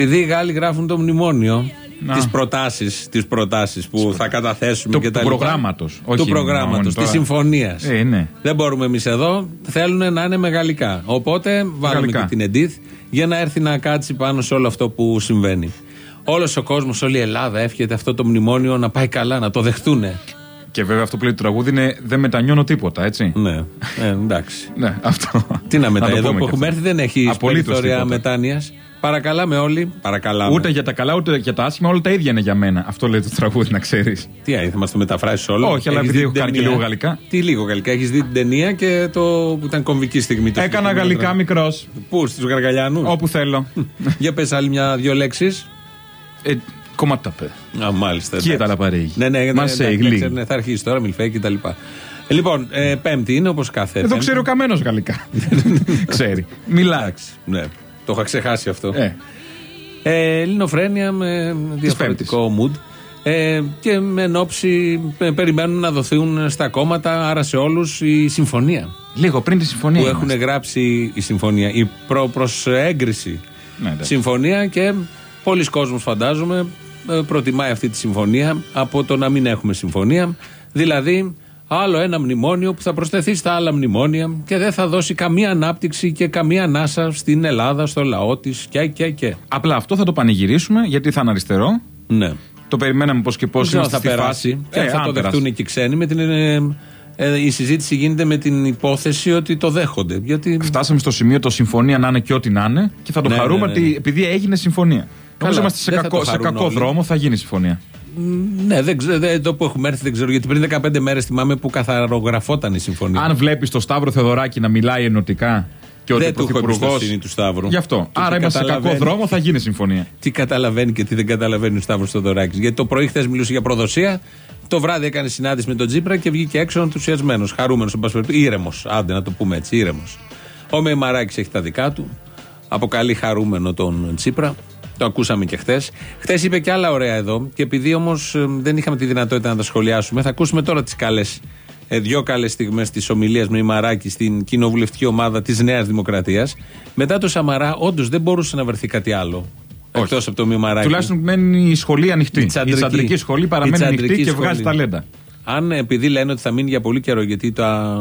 Επειδή οι Γάλλοι γράφουν το μνημόνιο, Να. τι προτάσεις τις προτάσεις που θα καταθέσουμε Του- και τα του λοιπά. προγράμματος, Του όχι προγράμματος, μόνο της τώρα. συμφωνίας. Ε, ναι. Δεν μπορούμε εμείς εδώ. Θέλουν να είναι μεγαλικά. Οπότε βάλουμε Γαλλικά. και την Εντίθ για να έρθει να κάτσει πάνω σε όλο αυτό που συμβαίνει. Όλος ο κόσμος, όλη η Ελλάδα εύχεται αυτό το μνημόνιο να πάει καλά, να το δεχτούν. Και βέβαια αυτό που λέει το τραγούδι είναι Δεν μετανιώνω τίποτα, έτσι. Ναι, ε, εντάξει. Ναι, αυτό. Τι να μετά, το εδώ πούμε που και έχουμε αυτό. έρθει δεν έχει Απολύτως περιθώρια τίποτα. μετάνοιας. Παρακαλάμε όλοι. Παρακαλάμε. Ούτε για τα καλά, ούτε για τα άσχημα, όλα τα ίδια είναι για μένα. Αυτό λέει το τραγούδι, να ξέρεις. Τι θα μας το μεταφράσεις όλο; Όχι, αλλά Έχεις επειδή δει έχω την κάνει και ταινία; λίγο γαλλικά. Τι λίγο γαλλικά; Έχεις δει την ταινία και το που ήταν κομβική στιγμή. Το Έκανα συγκεκριμένο γαλλικά τραγούδι; μικρός. Πού, στους Γαργαλιάνους; Όπου θέλω. Για πες άλλη μια-δυο λέξεις. Ε, Comment t'appelles Α, μάλιστα. Qui est εντάξει. à l'appareil Ναι, ναι, ναι, Μας ναι, σε ναι, γλύ. ξέρω, ναι, θα αρχίσει τώρα, μιλφέ και τα λοιπά. Ε, λοιπόν, ε, Πέμπτη είναι όπως κάθε. Εδώ Πέμπτη. ξέρει ο καμένος γαλλικά. Ξέρει. Μιλάει. Εντάξει, ναι, το είχα ξεχάσει αυτό. Ε, Ε, ελληνοφρένεια με διαφορετικό mood. Ε, και με ενόψει ε, περιμένουν να δοθούν στα κόμματα, άρα σε όλους η συμφωνία λίγο πριν τη συμφωνία. που έχουν είμαστε. γράψει η συμφωνία, η προ, προς έγκριση Ναι, εντάξει. συμφωνία και πολλοί κόσμος φαντάζομαι ε, προτιμάει αυτή τη συμφωνία από το να μην έχουμε συμφωνία. Δηλαδή άλλο ένα μνημόνιο που θα προσθεθεί στα άλλα μνημόνια και δεν θα δώσει καμία ανάπτυξη και καμία ανάσα στην Ελλάδα, στο λαό της και και και. Απλά αυτό θα το πανηγυρίσουμε γιατί θα είναι αριστερό. Ναι. Το περιμέναμε πώ και πώ. Δεν ξέρω αν θα περάσει. Και αν θα το δεχτούν και οι ξένοι. Με την, ε, ε, η συζήτηση γίνεται με την υπόθεση ότι το δέχονται. Γιατί Φτάσαμε στο σημείο το συμφωνία να είναι και ό,τι να είναι και θα το Ναι, χαρούμε ναι, ναι. ότι επειδή έγινε συμφωνία. Νομίζω είμαστε σε δεν θα κακό, το σε χαρούν κακό όλοι. δρόμο, θα γίνει συμφωνία. Ναι, δεν ξέρω, δεν- εδώ που έχουμε έρθει δεν ξέρω. Γιατί πριν 15 μέρες θυμάμαι που καθαρογραφόταν η συμφωνία. Αν βλέπεις τον Σταύρο Θεοδωράκη να μιλάει ενωτικά και ότι δεν ο του έχω Πρωθυπουργός- εμπιστοσύνη του Σταύρου. Γι' αυτό. Και Άρα τι είμαστε σε κακό καταλαβαίνει- δρόμο, θα γίνει συμφωνία. Τι καταλαβαίνει και τι δεν καταλαβαίνει ο Σταύρος Θεοδωράκης. Γιατί το πρωί χθες μιλούσε για προδοσία, το βράδυ έκανε συνάντηση με τον Τζίπρα και βγήκε έξω ενθουσιασμένος, χαρούμενος, ήρεμος. Άντε να το πούμε έτσι, ήρεμος. Ο Μεϊμαράκης έχει τα δικά του. Αποκαλεί χαρούμενο τον Τσίπρα. Το ακούσαμε και χθες. Χθες είπε και άλλα ωραία εδώ. Και επειδή όμως δεν είχαμε τη δυνατότητα να τα σχολιάσουμε, θα ακούσουμε τώρα τις καλές. Ε, δύο καλές στιγμές της ομιλίας με Μαράκη στην κοινοβουλευτική ομάδα της Νέας Δημοκρατίας. Μετά το Σαμαρά, όντως δεν μπορούσε να βρεθεί κάτι άλλο. Εκτός από το Μημαράκη. Τουλάχιστον μένει η σχολή ανοιχτή. Η Η τσαντρική. τσαντρική σχολή παραμένει Η ανοιχτή τσαντρική και σχολή. βγάζει ταλέντα. Αν επειδή λένε ότι θα μείνει για πολύ καιρό, γιατί τα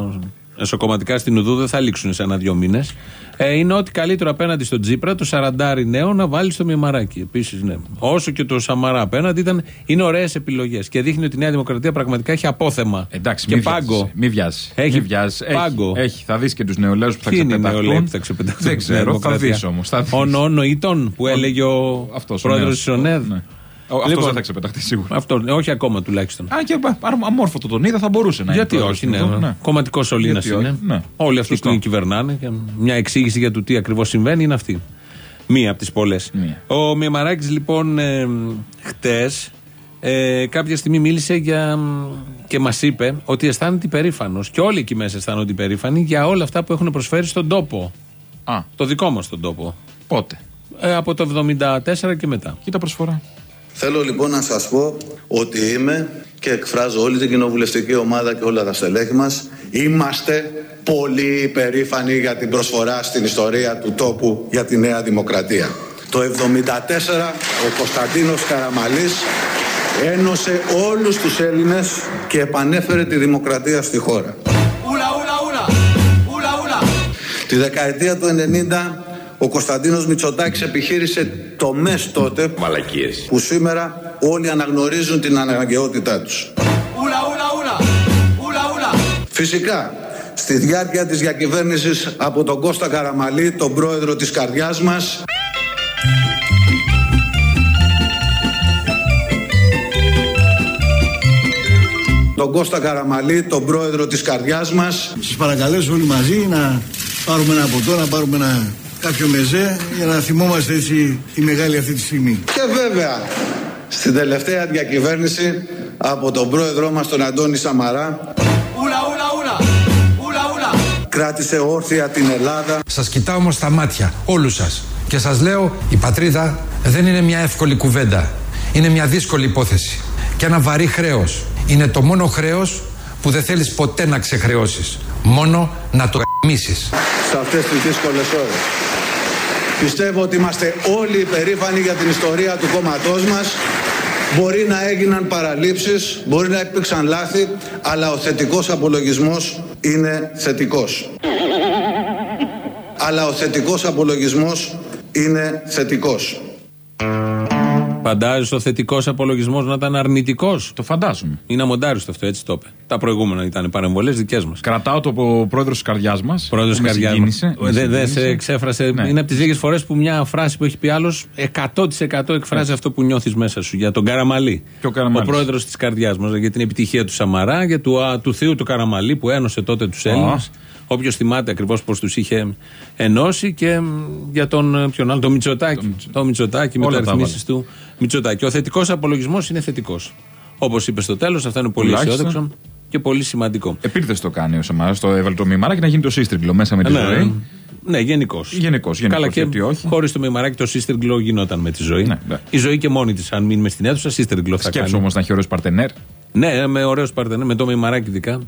εσωκομματικά στην Ουδού δεν θα λήξουν σε ένα-δύο μήνες, ε, είναι ότι καλύτερο απέναντι στον Τζίπρα, το Σαραντάρι νέο, να βάλει στο Μημαράκι. Επίσης, ναι. Όσο και το Σαμαρά απέναντι ήταν, είναι ωραίες επιλογές. Και δείχνει ότι η Νέα Δημοκρατία πραγματικά έχει απόθεμα. Εντάξει, και μην πάγκο. βιάζεις, Μην βιάζει. Έχει βιάζει. πάγκο. Έχει, έχει. Θα δεις και τους νεολαίου που θα Ποιοι είναι οι ξεπεταχτούν. νεολαίοι που θα ξεπεταχτούν Δεν στη Νέα ξέρω, θα Δημοκρατία; δεις όμως. Ο Νόνο Ήτον που έλεγε ο Αυτός, ο πρόεδρος νέος. της ΟΝΕΔ. Ναι. Ο- αυτός Λοιπόν, δεν θα ξεπεταχτεί σίγουρα. Αυτό, ε, όχι ακόμα τουλάχιστον. Αν και πα- άρα, αμόρφωτο τον είδα, θα μπορούσε να Γιατί είναι. όχι, ναι. πρόεδρος του. ναι. Κομματικός σωλήνα Γιατί όχι, είναι. ναι. Όλοι αυτοί Σωστό. που κυβερνάνε. Και μια εξήγηση για το τι ακριβώς συμβαίνει είναι αυτή. Μία από τις πολλές. Μία. Ο Μιαμαράκης λοιπόν ε, χτες ε, κάποια στιγμή μίλησε για, και μας είπε ότι αισθάνεται υπερήφανος. Και όλοι εκεί μέσα αισθάνονται υπερήφανοι για όλα αυτά που έχουν προσφέρει στον τόπο. Α, Το δικό μας τον τόπο. πότε; Ε, από το 74 και μετά. Κοίτα προσφορά. Θέλω λοιπόν να σας πω ότι είμαι και εκφράζω όλη την κοινοβουλευτική ομάδα και όλα τα στελέχη μας. Είμαστε πολύ υπερήφανοι για την προσφορά στην ιστορία του τόπου για τη Νέα Δημοκρατία. Το 1974 ο Κωνσταντίνος Καραμαλής ένωσε όλους τους Έλληνες και επανέφερε τη δημοκρατία στη χώρα. Τη δεκαετία του 90 ο Κωνσταντίνος Μητσοτάκης επιχείρησε το ΜΕΣ τότε που σήμερα όλοι αναγνωρίζουν την αναγκαιότητά τους. Φυσικά, στη διάρκεια της διακυβέρνησης από τον Κώστα Καραμαλή, τον πρόεδρο της καρδιάς μας, τον Κώστα Καραμαλή, τον πρόεδρο της καρδιάς μας. Σας παρακαλέσω όλοι μαζί να πάρουμε ένα ποτό, να πάρουμε ένα κάποιο μεζέ για να θυμόμαστε έτσι τη μεγάλη αυτή τη στιγμή. Και βέβαια, στην τελευταία διακυβέρνηση από τον πρόεδρό μας τον Αντώνη Σαμαρά κράτησε όρθια την Ελλάδα. Σας κοιτάω όμως στα μάτια, όλους σας. Και σας λέω, η πατρίδα δεν είναι μια εύκολη κουβέντα. Είναι μια δύσκολη υπόθεση. Και ένα βαρύ χρέος. Είναι το μόνο χρέος που δεν θέλεις ποτέ να ξεχρεώσεις. Μόνο να το γαμίσεις. σε αυτές τις δύσκολες ώρες. Πιστεύω ότι είμαστε όλοι υπερήφανοι για την ιστορία του κόμματός μας. Μπορεί να έγιναν παραλήψεις, μπορεί να υπήρξαν λάθη, αλλά ο θετικός απολογισμός είναι θετικός. Αλλά ο θετικός απολογισμός είναι θετικός. Φαντάζει ο θετικός απολογισμός να ήταν αρνητικός. Το φαντάζομαι. Είναι αμοντάριστο αυτό, έτσι το είπε. Τα προηγούμενα ήταν παρεμβολές δικές μας. Κρατάω το πρόεδρος της καρδιάς μας. Πρόεδρος τη καρδιάς Δεν δε σε εξέφρασε. Ναι. Είναι από τις λίγες φορές που μια φράση που έχει πει άλλος 100% εκφράζει αυτό που νιώθεις μέσα σου. Για τον Καραμαλή. Και ο Καραμαλής. πρόεδρος της καρδιάς μας. Για την επιτυχία του Σαμαρά, για του, α, του θείου του Καραμαλή που ένωσε τότε τους Έλληνες. Όποιος θυμάται ακριβώς πώς τους είχε ενώσει και μ, για τον ε, ποιον άλλο, τον Μητσοτάκη. Το Μητσοτάκη με Όλα τα τα ρυθμίσεις του Μητσοτάκη. Ο θετικός απολογισμός είναι θετικός. Όπως είπε στο τέλος, αυτό είναι πολύ Τουλάχιστον. αισιόδοξο και πολύ σημαντικό. Επίτηδε το κάνει ο Σαμαρά, το έβαλε το μημαράκι να γίνει το σύστριγκλο μέσα με τη Ναι, ζωή. ναι, γενικώς. Γενικώς, γενικώς, Καλά και γιατί όχι. χωρίς το μημαράκι το σύστριγκλο γινόταν με τη ζωή. Ναι, ναι. Η ζωή και μόνη της, αν μείνει μες στην αίθουσα, σύστριγκλο θα Σκέψου κάνει. όμως να έχει ωραίος παρτενέρ. Ναι, με ωραίος παρτενέ, με το μημαράκι ειδικά.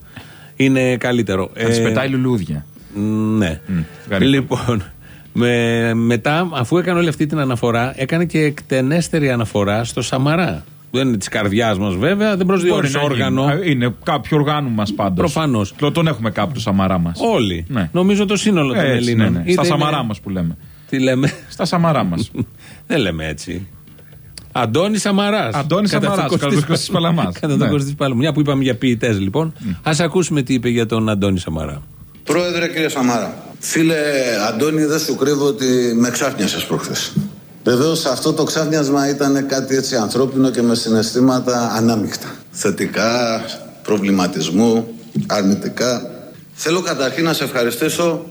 Είναι καλύτερο. Θα της Ε, πετάει λουλούδια. Ναι. γαρίφα. λοιπόν, με, μετά, αφού έκανε όλη αυτή την αναφορά, έκανε και εκτενέστερη αναφορά στο Σαμαρά. Δεν είναι της καρδιάς μας βέβαια, δεν Μπορεί προσδιορίσε να όργανο. γίνει. Α, Είναι κάποιο οργάνου μας πάντως. Προφανώς. Τον έχουμε κάπου το Σαμαρά μας. Όλοι. Ναι. Νομίζω το σύνολο των Έτσι, Ελλήνων. ναι, ναι. Είτε Στα είναι- Σαμαρά μας που λέμε. Τι λέμε; Στα Σαμαρά μας. Δεν λέμε έτσι. Αντώνη Σαμαράς. Αντώνης Σαμαράς, κατά τον Κωστή Παλαμάς. Κατά τον Ναι. Κωστή Παλαμάς. Μια που είπαμε για ποιητές, λοιπόν. Α ακούσουμε τι είπε για τον Αντώνη Σαμαρά. Πρόεδρε κύριε Σαμάρα, φίλε Αντώνη δεν σου κρύβω ότι με ξάφνιασες προχθές. Βεβαίως αυτό το ξάφνιασμα ήταν κάτι έτσι ανθρώπινο και με συναισθήματα ανάμεικτα. Θετικά, προβληματισμού, αρνητικά. Θέλω καταρχήν να σε ευχαριστήσω.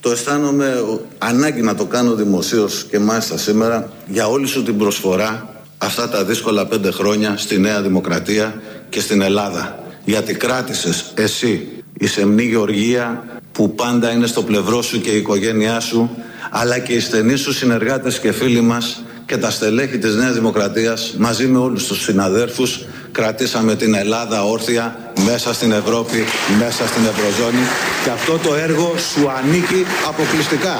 Το αισθάνομαι ο- ανάγκη να το κάνω δημοσίως και μάλιστα σήμερα για όλη σου την προσφορά αυτά τα δύσκολα πέντε χρόνια στη Νέα Δημοκρατία και στην Ελλάδα. Γιατί κράτησες εσύ η Σεμνή Γεωργία που πάντα είναι στο πλευρό σου και η οικογένειά σου αλλά και οι στενοί σου συνεργάτες και φίλοι μας και τα στελέχη της Νέας Δημοκρατίας μαζί με όλους τους συναδέρφους κρατήσαμε την Ελλάδα όρθια μέσα στην Ευρώπη, μέσα στην Ευρωζώνη και αυτό το έργο σου ανήκει αποκλειστικά.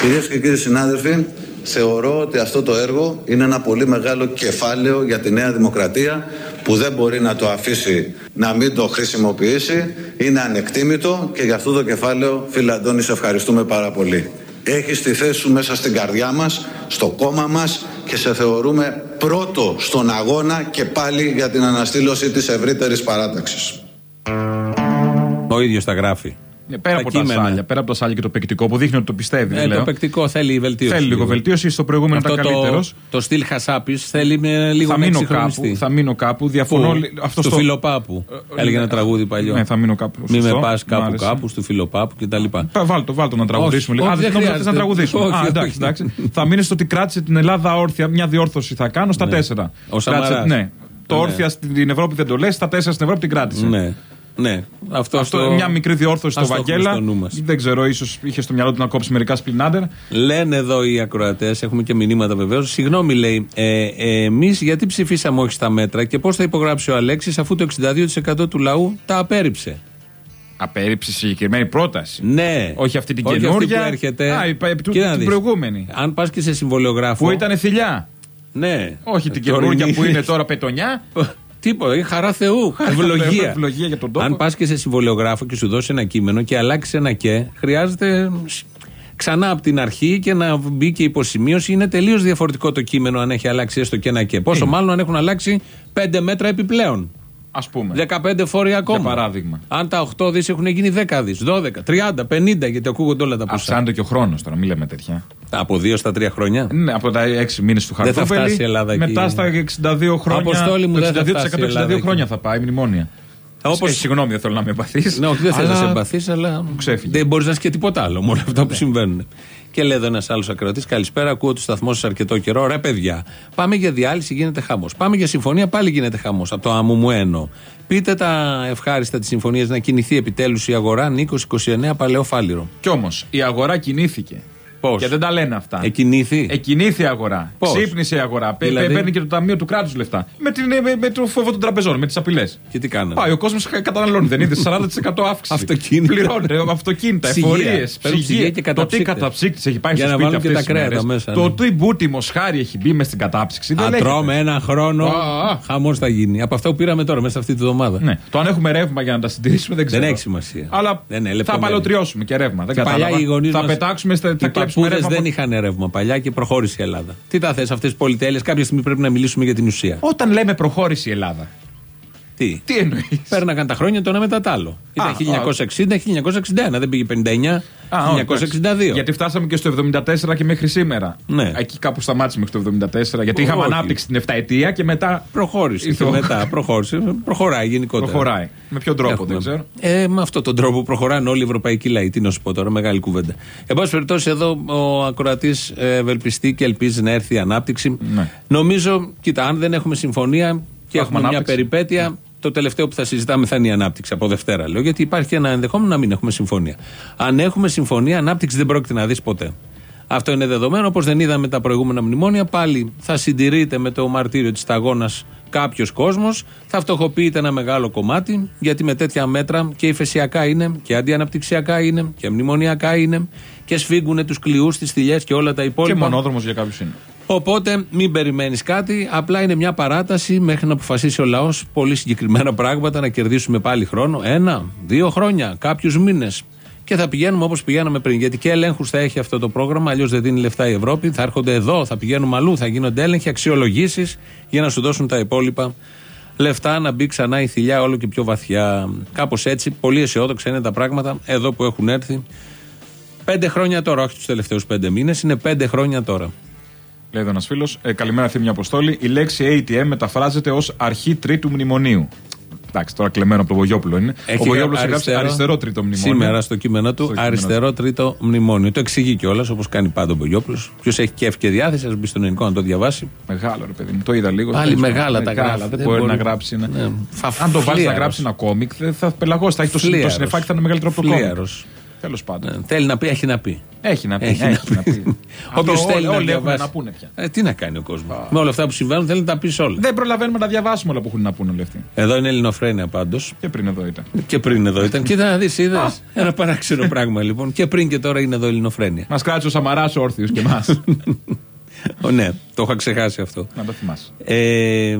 Κυρίες και κύριοι συνάδελφοι, θεωρώ ότι αυτό το έργο είναι ένα πολύ μεγάλο κεφάλαιο για τη Νέα Δημοκρατία που δεν μπορεί να το αφήσει να μην το χρησιμοποιήσει. Είναι ανεκτήμητο και για αυτό το κεφάλαιο, φίλε Αντώνη, σε ευχαριστούμε πάρα πολύ. Έχεις τη θέση σου μέσα στην καρδιά μας, στο κόμμα μας και σε θεωρούμε πρώτο στον αγώνα και πάλι για την αναστήλωση της ευρύτερης παράταξης. Ο ίδιος τα γράφει. Ε, Πέρα Τα από τα κείμενα. σάλια, πέρα από τα σάλια και το παικτικό που δείχνει ότι το πιστεύει. Ε, δεν το λέω. παικτικό θέλει βελτίωση. Θέλει λίγο βελτίωση. Στο προηγούμενο Αυτό ήταν το, καλύτερος. το στυλ Χασάπης θέλει με λίγο Θα να μείνω εξυγχρονιστεί. κάπου. Θα μείνω κάπου. Διαφωνώ. Πού; λι- Αυτό στο στο- Φιλοπάπου. Ε, Έλεγε ε, ένα τραγούδι παλιό. Ναι, θα μείνω κάπου. Μη με Σωστό. πας Μ' κάπου άρεσε. κάπου, στο Φιλοπάπου κτλ. Πα, Βάλτο, βάλτο να τραγουδήσουμε Όχι, λίγο. Α, όχι, δεν δεν νόμιζα ότι θα χρειάζεται. τραγουδήσουμε. Όχι, Α, όχι. εντάξει, εντάξει. θα μείνεις στο ότι κράτησε την Ελλάδα όρθια. Μια διόρθωση θα κάνω στα τέσσερα. Ο Σαμαράς. Κράτησε- Ναι. Το Ναι. όρθια στην Ευρώπη δεν το λες, στα τέσσερα στην Ευρώπη την κράτησε. Ναι. Ναι. Αυτό, Αυτό στο- μια μικρή διόρθωση Ας στο το έχουμε Βαγγέλα. στο νου μας. Δεν ξέρω, ίσως είχε στο μυαλό του να κόψει μερικά σπλινάντερ. Λένε εδώ οι ακροατές, έχουμε και μηνύματα βεβαίως. Συγγνώμη, λέει, ε, ε, εμείς γιατί ψηφίσαμε όχι στα μέτρα και πώς θα υπογράψει ο Αλέξης αφού το 62% του λαού τα απέρριψε; Απέρριψε συγκεκριμένη πρόταση. Ναι. Όχι αυτή την Όχι αυτή καινούργια. που έρχεται. Α, η- η- του- Κοίτα να την δεις. προηγούμενη. Αν πας και σε συμβολιογράφο. Που ήταν θηλιά. Ναι. Όχι την Τωρινή. καινούργια που είναι τώρα πετονιά. Τίποτα, είναι χαρά Θεού. Ευλογία. Ευλογία για τον τόπο. Αν πας και σε συμβολιογράφο και σου δώσει ένα κείμενο και αλλάξει ένα και, χρειάζεται ξανά από την αρχή και να μπει και υποσημείωση. Είναι τελείως διαφορετικό το κείμενο αν έχει αλλάξει έστω και ένα και. Πόσο μάλλον αν έχουν αλλάξει πέντε μέτρα επιπλέον. Α πούμε. 15 φόροι ακόμα. Για παράδειγμα. Αν τα 8 δις έχουν γίνει 10 δις, 12, 30, 50, γιατί ακούγονται όλα τα ποσά. Αυξάνεται και ο χρόνος τώρα, μην λέμε τέτοια. Από 2 στα 3 χρόνια. Ναι, από τα 6 μήνες του Δεν θα Χαρτούφελη. φτάσει η Ελλάδα εκεί. Μετά στα 62 χρόνια. Αποστόλη μου, το δεν θα 62% φτάσει η Ελλάδα 62 χρόνια εκεί. θα πάει, μνημόνια. Όπως- Ε, συγγνώμη, δεν θέλω να με εμπαθείς. Ναι, όχι, δεν θέλω να σε εμπαθείς, αλλά. ξέφυγε. Δεν μπορείς να είσαι και τίποτα άλλο με όλα αυτά που συμβαίνουν. Και λέει εδώ ένας άλλος ακροατής: Καλησπέρα, ακούω του σταθμό σας αρκετό καιρό. Ρε, παιδιά, πάμε για διάλυση, γίνεται χαμός. Πάμε για συμφωνία, πάλι γίνεται χαμός. Από το αμουμουένο. Πείτε τα ευχάριστα της συμφωνίας να κινηθεί επιτέλους η αγορά Νίκος 29 Παλαιό Φάληρο. Κι όμως η αγορά κινήθηκε. Πώς; Και δεν τα λένε αυτά. Εκινήθη. Εκινήθη η αγορά. Πώς; Ξύπνησε η αγορά. Πε- Δηλαδή; πε- Παίρνει και το Ταμείο του Κράτους λεφτά. Με, την, με, με το φόβο των τραπεζών, με τις απειλές. Και τι κάνανε; Πάει, ο κόσμος καταναλώνει, δεν είδες 40% αύξηση. Αυτοκίνητα. Πληρώνει ρε, αυτοκίνητα, Ψυγεία. εφορίες, Παίρνουν ψυγεία και Το τι καταψύκτες. καταψύκτη έχει πάει Για στο να σπίτι βάλουν και αυτές τα τις κρέατα μέρες. μέσα, Το ναι. τι μπούτι μοσχάρι έχει μπει μες στην κατάψυξη. Δεν Αν λέγεται. τρώμε ένα χρόνο, Α, α. χαμός θα γίνει. Από αυτό που πήραμε τώρα, μέσα αυτή τη βδομάδα. Ναι. Το αν έχουμε ρεύμα για να τα συντηρήσουμε δεν ξέρω. έχει σημασία. Αλλά Δεν είναι, θα λεπτομέρεια. παλαιοτριώσουμε και ρεύμα. Δεν Και παλιά κατάλαβα. οι γονείς Θα μας- πετάξουμε, στα- θα Οι κλέψουμε παππούδε ρεύμα. δεν από- είχαν ρεύμα παλιά και προχώρησε η Ελλάδα. Τι τα θες αυτέ τι πολυτέλειε, κάποια στιγμή πρέπει να μιλήσουμε για την ουσία. Όταν λέμε προχώρησε η Ελλάδα, Τι; τι εννοείς; Πέρναγαν τα χρόνια το ένα μετά το άλλο. Α, Ήταν 1960-1961, δεν πήγε 59, 1962. Γιατί φτάσαμε και στο 74 και μέχρι σήμερα. Ναι. Εκεί κάπου σταμάτησε μέχρι το 74. Γιατί είχαμε Όχι. ανάπτυξη την 7 ετία και μετά. Προχώρησε. Ήρθε Και ο- μετά προχώρησε. Προχωράει γενικότερα. Προχωράει. Με ποιον τρόπο Έχουμε. δεν ξέρω. Ε, με αυτόν τον τρόπο προχωράνε όλοι οι ευρωπαϊκοί λαοί. Τι να σου πω τώρα, μεγάλη κουβέντα. Εν πάση περιπτώσει, εδώ ο ακροατής ευελπιστεί και ελπίζει να έρθει η ανάπτυξη. Ναι. Νομίζω, κοίτα, αν δεν έχουμε συμφωνία και Θα έχουμε έχουμε μια ανάπτυξη. περιπέτεια, το τελευταίο που θα συζητάμε θα είναι η ανάπτυξη από Δευτέρα. Λέω, γιατί υπάρχει και ένα ενδεχόμενο να μην έχουμε συμφωνία. Αν έχουμε συμφωνία, ανάπτυξη δεν πρόκειται να δεις ποτέ. Αυτό είναι δεδομένο. Όπως δεν είδαμε τα προηγούμενα μνημόνια, πάλι θα συντηρείται με το μαρτύριο της σταγόνας κάποιος κόσμος, θα φτωχοποιείται ένα μεγάλο κομμάτι, γιατί με τέτοια μέτρα και ηφαισιακά είναι και αντιαναπτυξιακά είναι και μνημονιακά είναι και σφίγγουν τους κλειούς, τις θηλιές και όλα τα Και υπόλοιπα. μονόδρομος για κάποιους είναι. Οπότε μην περιμένεις κάτι. Απλά είναι μια παράταση μέχρι να αποφασίσει ο λαός πολύ συγκεκριμένα πράγματα, να κερδίσουμε πάλι χρόνο. Ένα, δύο χρόνια, κάποιους μήνες. Και θα πηγαίνουμε όπως πηγαίναμε πριν. Γιατί και ελέγχους θα έχει αυτό το πρόγραμμα, αλλιώς δεν δίνει λεφτά η Ευρώπη. Θα έρχονται εδώ, θα πηγαίνουμε αλλού, θα γίνονται έλεγχοι, αξιολογήσεις για να σου δώσουν τα υπόλοιπα λεφτά να μπει ξανά η θηλιά όλο και πιο βαθιά. Κάπως έτσι, πολύ αισιόδοξα είναι τα πράγματα εδώ που έχουν έρθει. Πέντε χρόνια τώρα, όχι τους τελευταίους πέντε μήνες, είναι πέντε χρόνια τώρα. Λέει εδώ ένας φίλος. Ε, καλημέρα, Θήμια Αποστόλη. Η λέξη ATM μεταφράζεται ως αρχή τρίτου μνημονίου. Εντάξει, τώρα κλεμμένο από τον Βογιόπουλο είναι. ο Βογιόπουλος έχει γράψει αριστερό τρίτο μνημόνιο. Σήμερα στο κείμενο του, Στο κείμενο αριστερό τρίτο μνημόνιο. Το εξηγεί κιόλας όπως κάνει πάντα ο Μπογιόπουλο. Ποιος έχει κέφι και διάθεση, ας μπει στον ελληνικό να το διαβάσει. Μεγάλο ρε παιδί μου, το είδα λίγο. Πάλι Τέλος μεγάλα πάντων. τα Μεγάλα, γράφει. Δεν Δεν μπορεί μπορεί. να γράψει. Ναι. Ναι. Φα- Αν το βάλει να φλίαρος. γράψει ένα κόμικ, δεν θα πελαγώσει. Θα έχει το, συ- το Φλίαρος. συνεφάκι, θα είναι μεγαλύτερο από το κόμικ. Φλίαρος. Τέλος πάντων. Ε, Θέλει να πει, έχει να πει. Έχει να πει. Έχει να πει. Αυτό Όποιος θέλει όλοι- να όλοι έχουν διαβάσει. να πούνε πια. Ε, τι να κάνει ο κόσμος. Με όλα αυτά που συμβαίνουν θέλει να τα πεις όλα. Δεν προλαβαίνουμε να διαβάσουμε όλα που έχουν να πούνε όλοι αυτοί. Εδώ είναι ελληνοφρένεια πάντως. Και πριν εδώ ήταν. Και πριν εδώ ήταν. Κοίτα να δεις, είδες. Ένα παράξενο πράγμα λοιπόν. Και πριν και τώρα είναι εδώ ελληνοφρένεια. Μας κράτησε ο Σαμαράς όρθιος και εμάς. Ω, ναι, το είχα ξεχάσει αυτό. να το θυμάσαι. Ε,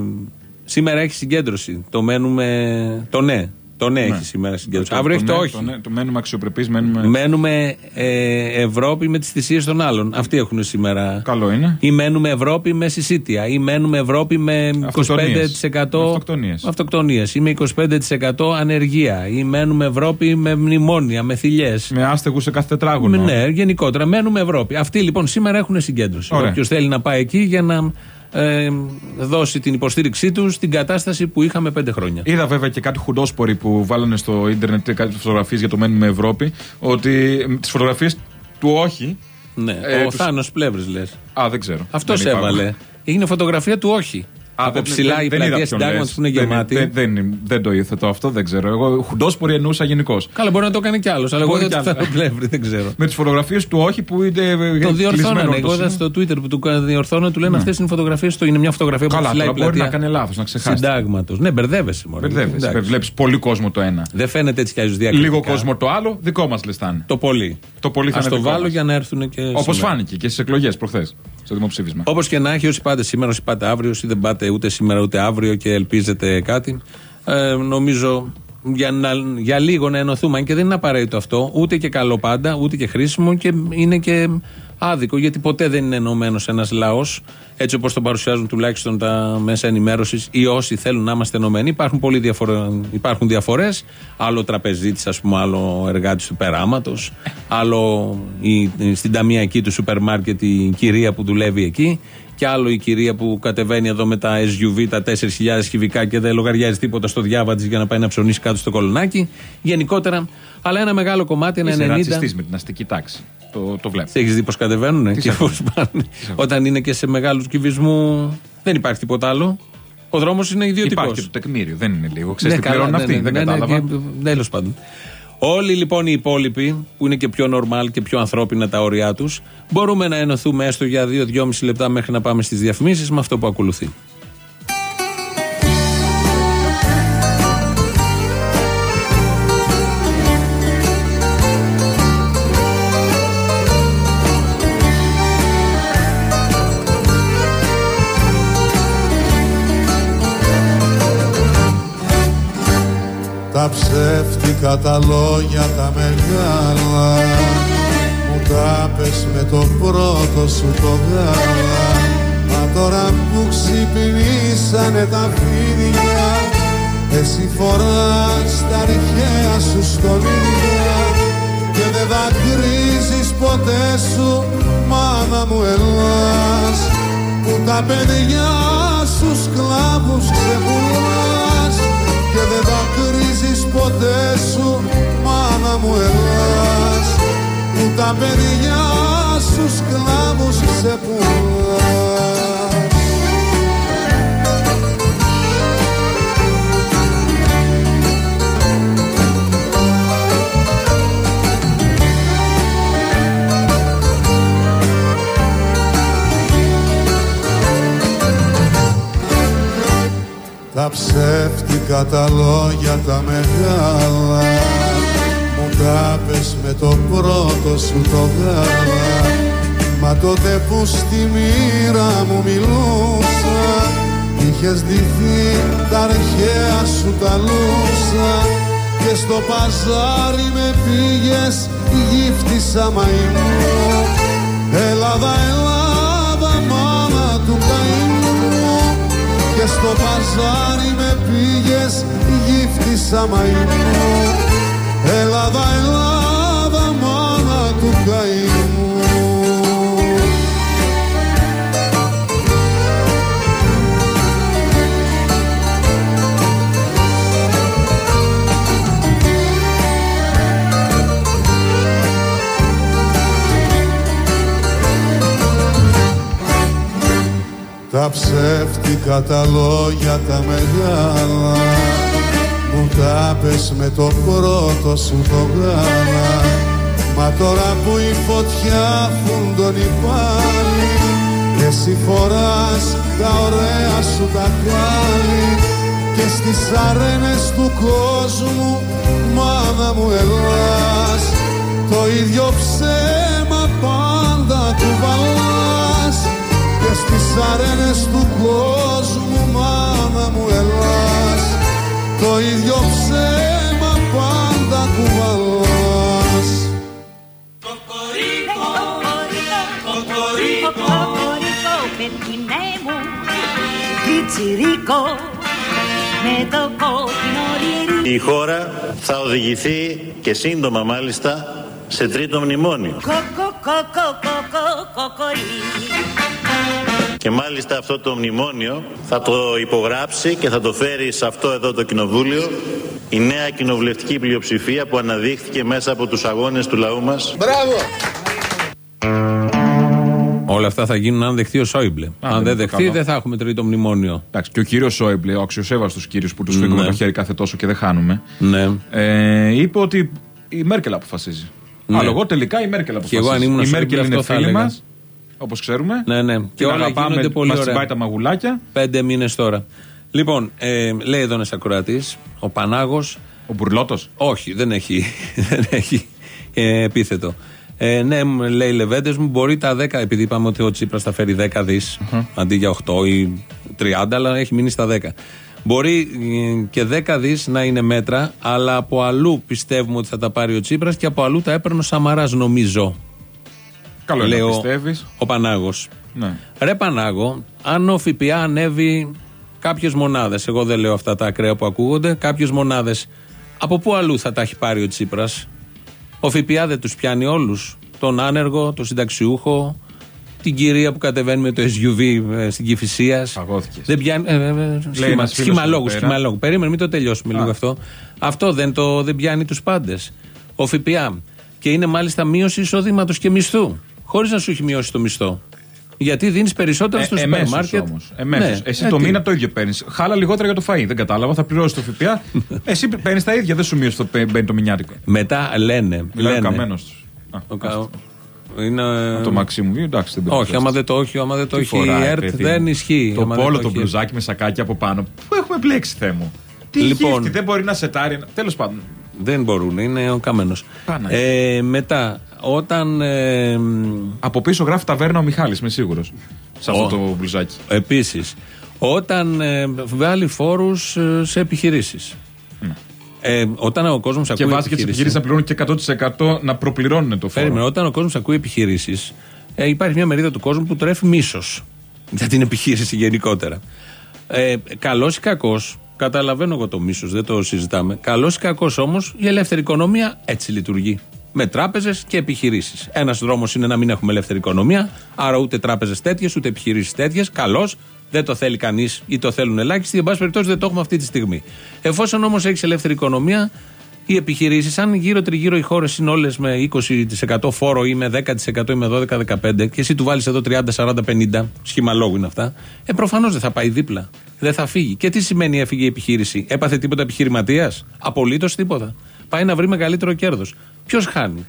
σήμερα έχει συγκέντρωση. Το μένουμε. Το ναι. Το ναι, έχει σήμερα συγκέντρωση. Αύριο έχει το ναι, όχι. ναι, Το μένουμε αξιοπρεπείς, μένουμε. Μένουμε ε, Ευρώπη με τις θυσίες των άλλων. Αυτοί έχουν σήμερα. Καλό είναι. Ή μένουμε Ευρώπη με συσίτια. Ή μένουμε Ευρώπη με 25% Αυτοκτονίες. Αυτοκτονίες. αυτοκτονίες. Ή με 25% ανεργία. Ή μένουμε Ευρώπη με μνημόνια, με θηλιές. Με άστεγους σε κάθε τετράγωνο. Ναι, γενικότερα. Μένουμε Ευρώπη. Αυτοί λοιπόν σήμερα έχουν συγκέντρωση. Ωραία. Όποιος θέλει να πάει εκεί για να ε, δώσει την υποστήριξή τους στην κατάσταση που είχαμε πέντε χρόνια. Είδα βέβαια και κάτι χουντόσποροι που βάλανε στο ίντερνετ κάτι φωτογραφίες για το μένουμε Ευρώπη. Ότι τις φωτογραφίες του όχι. Ναι, Ε, ο τους- Θάνος Πλεύρης λες. Α, δεν ξέρω. Αυτός Δεν υπάρχουν. έβαλε. Έγινε φωτογραφία του όχι. Α, από δεν- ψηλά δεν- η δεν είδα πλατεία ποιον συντάγματο λες. που είναι Δεν- γεμάτη. Δεν, δεν, δεν το υιοθετώ αυτό, δεν ξέρω. Εγώ χουντόσποροι εννοούσα γενικώς. Καλά, μπορεί να το κάνει κι άλλος, αλλά εγώ Μπορεί δεν κι το άλλος. Θάνο Πλεύρη, δεν ξέρω. Με τις φωτογραφίες του όχι που είναι. ε, Το κλεισμένο διορθώνανε. το Εγώ είδα σημείο. στο Twitter που του διορθώνω, του λένε αυτές είναι φωτογραφίες του. Είναι μια φωτογραφία που Καλά, ψηλά η τώρα μπορεί να πλατεία κάνει λάθος, να ξεχάσει. συντάγματος. Ναι, μπερδεύεσαι μόνο. Μπερδεύεσαι. Βλέπεις πολύ κόσμο το ένα. Δεν φαίνεται έτσι κι αλλιώς διακριτικά. Λίγο κόσμο το άλλο, δικό μας λεστάνε. Το πολύ. Το πολύ θα Α είναι το δικό βάλω μας. για να έρθουν και. Όπως σήμερα. φάνηκε και στις εκλογές προχθές, στο δημοψήφισμα. Όπως και να έχει, όσοι πάτε σήμερα, όσοι πάτε αύριο, όσοι δεν πάτε ούτε σήμερα ούτε αύριο και ελπίζετε κάτι, ε, νομίζω για, να, για λίγο να ενωθούμε. Αν και δεν είναι απαραίτητο αυτό, ούτε και καλό πάντα, ούτε και χρήσιμο και είναι και άδικο γιατί ποτέ δεν είναι ενωμένος ένας λαός έτσι όπως τον παρουσιάζουν τουλάχιστον τα μέσα ενημέρωσης ή όσοι θέλουν να είμαστε ενωμένοι. Υπάρχουν, πολλοί διαφορε... υπάρχουν διαφορές. Άλλο τραπεζίτης, ας πούμε, άλλο εργάτη του περάματος, άλλο η... στην ταμιακή του σούπερ μάρκετ η κυρία που δουλεύει εκεί και άλλο η κυρία που κατεβαίνει εδώ με τα SUV, τα 4.000 κυβικά και δεν λογαριάζει τίποτα στο διάβα της για να πάει να ψωνίσει κάτω στο κολονάκι. Γενικότερα, αλλά ένα μεγάλο κομμάτι, ένα 90. Είσαι ρατσιστής με την αστική τάξη. Το, το βλέπω. Έχεις δει πώ κατεβαίνουν και πώς πάνε. Όταν είναι και σε μεγάλους κυβισμούς, δεν υπάρχει τίποτα άλλο. Ο δρόμος είναι ιδιωτικός. Υπάρχει και το τεκμήριο, δεν είναι λίγο. Ξέρετε τι πληρώνουν αυτοί, δεν κατάλαβα. Τέλος πάντων. Όλοι λοιπόν οι υπόλοιποι, που είναι και πιο νορμάλ και πιο ανθρώπινα τα όρια τους, μπορούμε να ενωθούμε έστω για 2-2,5 λεπτά μέχρι να πάμε στις διαφημίσεις με αυτό που ακολουθεί. Τα ψεύτικα τα λόγια τα μεγάλα. Μου τα πες με το πρώτο σου το γάλα. Μα τώρα που ξυπνήσανε τα φίδια Εσύ φοράς τα αρχαία σου στολίδια Και δεν δακρύζεις ποτέ σου μάνα μου Ελλάς. Που τα παιδιά σου σκλάβους ποτέ σου μάνα μου Ελλάς. Που τα παιδιά σου σκλάβους ξεπουλάς Τα ψεύτικα τα λόγια τα μεγάλα. Μου τα πες με το πρώτο σου το γάλα. Μα τότε που στη μοίρα μου μιλούσα Είχες ντυθεί τα αρχαία σου τα λούσα. Και στο παζάρι με πήγες γύφτησα μαϊμού. Ελλάδα, Ελλάδα, στο παζάρι με πήγες γύφτησα μαϊμού. Ελλάδα, Ελλάδα, Τα ψεύτικα τα λόγια τα μεγάλα. Μου τα πες με το πρώτο σου το γάλα. Μα τώρα που η φωτιά φουντώνει πάλι Εσύ φοράς τα ωραία σου τα κάλλη Και στις αρένες του κόσμου μάνα μου Ελλάς Το ίδιο ψέμα πάντα κουβαλάς και στις αρένες του κόσμου μάνα μου Ελλάς το ίδιο ψέμα πάντα κουβαλάς Κοκορίκο, πετεινέ μου, πιτσιρίκο, με το κόκκινο ρίρι. Η χώρα θα οδηγηθεί και σύντομα μάλιστα σε τρίτο μνημόνιο. Κοκο, κοκο, κοκο, κοκορί. Και μάλιστα αυτό το μνημόνιο θα το υπογράψει και θα το φέρει σε αυτό εδώ το κοινοβούλιο η νέα κοινοβουλευτική πλειοψηφία που αναδείχθηκε μέσα από τους αγώνες του λαού μας. Μπράβο! Όλα αυτά θα γίνουν αν δεχτεί ο Σόιμπλε. αν δεν δεν το δεχτεί, κάνω. δεν θα έχουμε τρίτο μνημόνιο. Εντάξει, και ο κύριος Σόιμπλε, ο αξιοσέβαστος κύριος που τους φύγουμε Ναι. το χέρι κάθε τόσο και δεν χάνουμε, Ναι. ε, είπε ότι η Μέρκελ αποφασίζει. Ναι. Αλλά εγώ τελικά η Μέρκελ αποφασίζει. εγώ αν ήμουν η Σόιμπλε Μέρκελ είναι αυτό θα φίλη έλεγα. μας, όπως ξέρουμε. Ναι, ναι. Και Την όλα αγαπάμε, γίνονται πολύ μας ωραία. τσιμπάει τα μαγουλάκια. Πέντε μήνες τώρα. Λοιπόν, ε, λέει εδώ ένας ακροατής, ο Πανάγος. Ο Μπουρλότος. Όχι, δεν έχει, δεν έχει ε, επίθετο. Ε, ναι, μου λέει Λεβέντες μου, μπορεί τα 10, επειδή είπαμε ότι ο Τσίπρας θα φέρει 10 δις αντί για 8 ή 30, αλλά έχει μείνει στα 10. Μπορεί ε, και 10 δις να είναι μέτρα, αλλά από αλλού πιστεύουμε ότι θα τα πάρει ο Τσίπρας και από αλλού τα έπαιρνε ο Σαμαράς, νομίζω. Καλό είναι να Λέω πιστεύεις. ο Πανάγος. Ναι. Ρε Πανάγο, αν ο ΦΠΑ ανέβει κάποιες μονάδες, εγώ δεν λέω αυτά τα ακραία που ακούγονται, κάποιες μονάδες, από πού αλλού θα τα έχει πάρει ο Τσίπρας; Ο ΦΠΑ δεν τους πιάνει όλους. Τον άνεργο, τον συνταξιούχο, την κυρία που κατεβαίνει με το SUV ε, στην Κυφυσίας. Παγώθηκες. Δεν πιάνει. Ε, ε, ε, σχήμα, ένας φίλος σχημαλόγους, εδώ πέρα. σχημαλόγους. Περίμενε, μην το τελειώσουμε λίγο αυτό. Αυτό δεν, το, δεν πιάνει τους πάντες. Ο ΦΠΑ. Και είναι μάλιστα μείωση εισοδήματος και μισθού. Χωρίς να σου έχει μειώσει το μισθό. Γιατί δίνεις περισσότερο στο σούπερ Εμέσως μάρκετ. όμως. Εμέσως. Ναι. Εσύ Ε, το τι; μήνα το ίδιο παίρνεις. Χάλα λιγότερα για το φαΐ. Δεν κατάλαβα. Θα πληρώσεις το ΦΠΑ. Εσύ παίρνεις τα ίδια. Δεν σου μείωσε το παι- μπαίνει το μηνιάτικο. Μετά λένε. Μιλάει ο λένε καμένος τους. ο κα- είναι... Το Μαξίμου. Εντάξει, δεν πειράζει. όχι, άμα δεν το, όχι, άμα δεν το Τι έχει η φοράει, ΕΡΤ παιδί δεν μου. ισχύει. Το Άμα δεν πόλο το έχει η μπλουζάκι με σακάκι από πάνω. Πού έχουμε μπλέξει, Θεέ μου; Τι Λοιπόν. λοιπόν, δεν μπορεί να σετάρει. Τέλος πάντων. Δεν μπορούν, είναι ο Καμμένος. Πάνα. Ε, μετά, όταν. Ε, Από πίσω γράφει ταβέρνα ο Μιχάλης, είμαι σίγουρος. Σε αυτό Ω. το μπλουζάκι. Επίσης, όταν ε, βάλει φόρους σε επιχειρήσεις. Ε, όταν ο κόσμος ακούει. Ναι. Και βάζει και τις επιχειρήσεις να πληρώνουν και 100% να προπληρώνουν το φόρο. Περίμενε, όταν ο κόσμος ακούει επιχειρήσεις, ε, υπάρχει μια μερίδα του κόσμου που τρέφει μίσος για την επιχείρηση γενικότερα. Ε, Καλός ή κακός, καταλαβαίνω εγώ το μίσος, δεν το συζητάμε. Καλός ή κακός όμως, η ελεύθερη οικονομία έτσι λειτουργεί. Με τράπεζες και επιχειρήσεις. Ένας δρόμος είναι να μην έχουμε ελεύθερη οικονομία, άρα ούτε τράπεζες τέτοιες, ούτε επιχειρήσεις τέτοιες. Καλώς, δεν το θέλει κανείς ή το θέλουν ελάχιστοι. Εν πάση περιπτώσει, δεν το έχουμε αυτή τη στιγμή. Εφόσον όμως έχεις ελεύθερη οικονομία, οι επιχειρήσεις, αν γύρω τριγύρω οι χώρες είναι όλες με 20% φόρο ή με 10% ή με 12-15% και εσύ του βάλεις εδώ 30-40-50, σχήμα λόγου είναι αυτά, ε, προφανώς δεν θα πάει δίπλα. Δεν θα φύγει. Και τι σημαίνει έφυγε η επιχείρηση, έπαθε τίποτα επιχειρηματίας, απολύτως τίποτα. Πάει να βρει μεγαλύτερο κέρδος. Ποιος χάνει,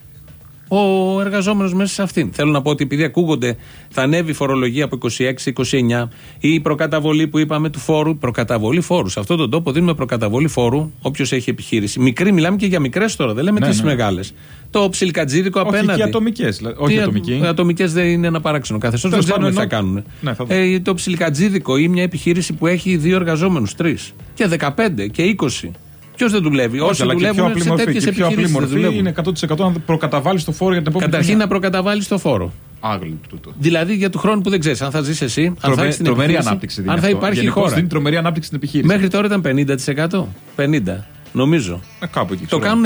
ο εργαζόμενος μέσα σε αυτήν. Θέλω να πω ότι επειδή ακούγονται, θα ανέβει η φορολογία από 26 σε 29 ή η προκαταβολή που είπαμε του φόρου. Προκαταβολή φόρου. Σε αυτόν τον τόπο δίνουμε προκαταβολή φόρου όποιος έχει επιχείρηση. Μικρή, μιλάμε και για μικρές τώρα, δεν λέμε Ναι, τις ναι. μεγάλες. Το ψιλικατζίδικο Όχι απέναντι. και ατομικέ. Όχι ατομική. Ατομικές δεν είναι ένα παράξενο καθεστώς. Δεν Τέλος ξέρουμε τι θα πάντων, κάνουν. Ναι, θα δούμε. ε, το ψιλικατζίδικο ή μια επιχείρηση που έχει δύο εργαζόμενους, τρεις και 15 και 20. Ποιος δεν δουλεύει, Όχι, Όσοι αλλά και πιο δουλεύουν απλή σε μορφή. τέτοιες Και πιο απλή επιχειρήσεις. μορφή είναι 100% να προκαταβάλεις το φόρο για την επόμενη Καταρχήν χρονιά. να προκαταβάλεις το φόρο. Άγλιο τούτο. Δηλαδή για του χρόνου που δεν ξέρεις αν θα ζεις εσύ, αν θα Τρομε- έχεις την τρομερή επιχείρηση, ανάπτυξη δίνει αν θα αυτό. υπάρχει η Γενικώς χώρα. δίνει τρομερή ανάπτυξη στην επιχείρηση. Μέχρι τώρα ήταν 50%. 50%. Νομίζω. Ε, κάπου εκεί. Το ξέρω. κάνουν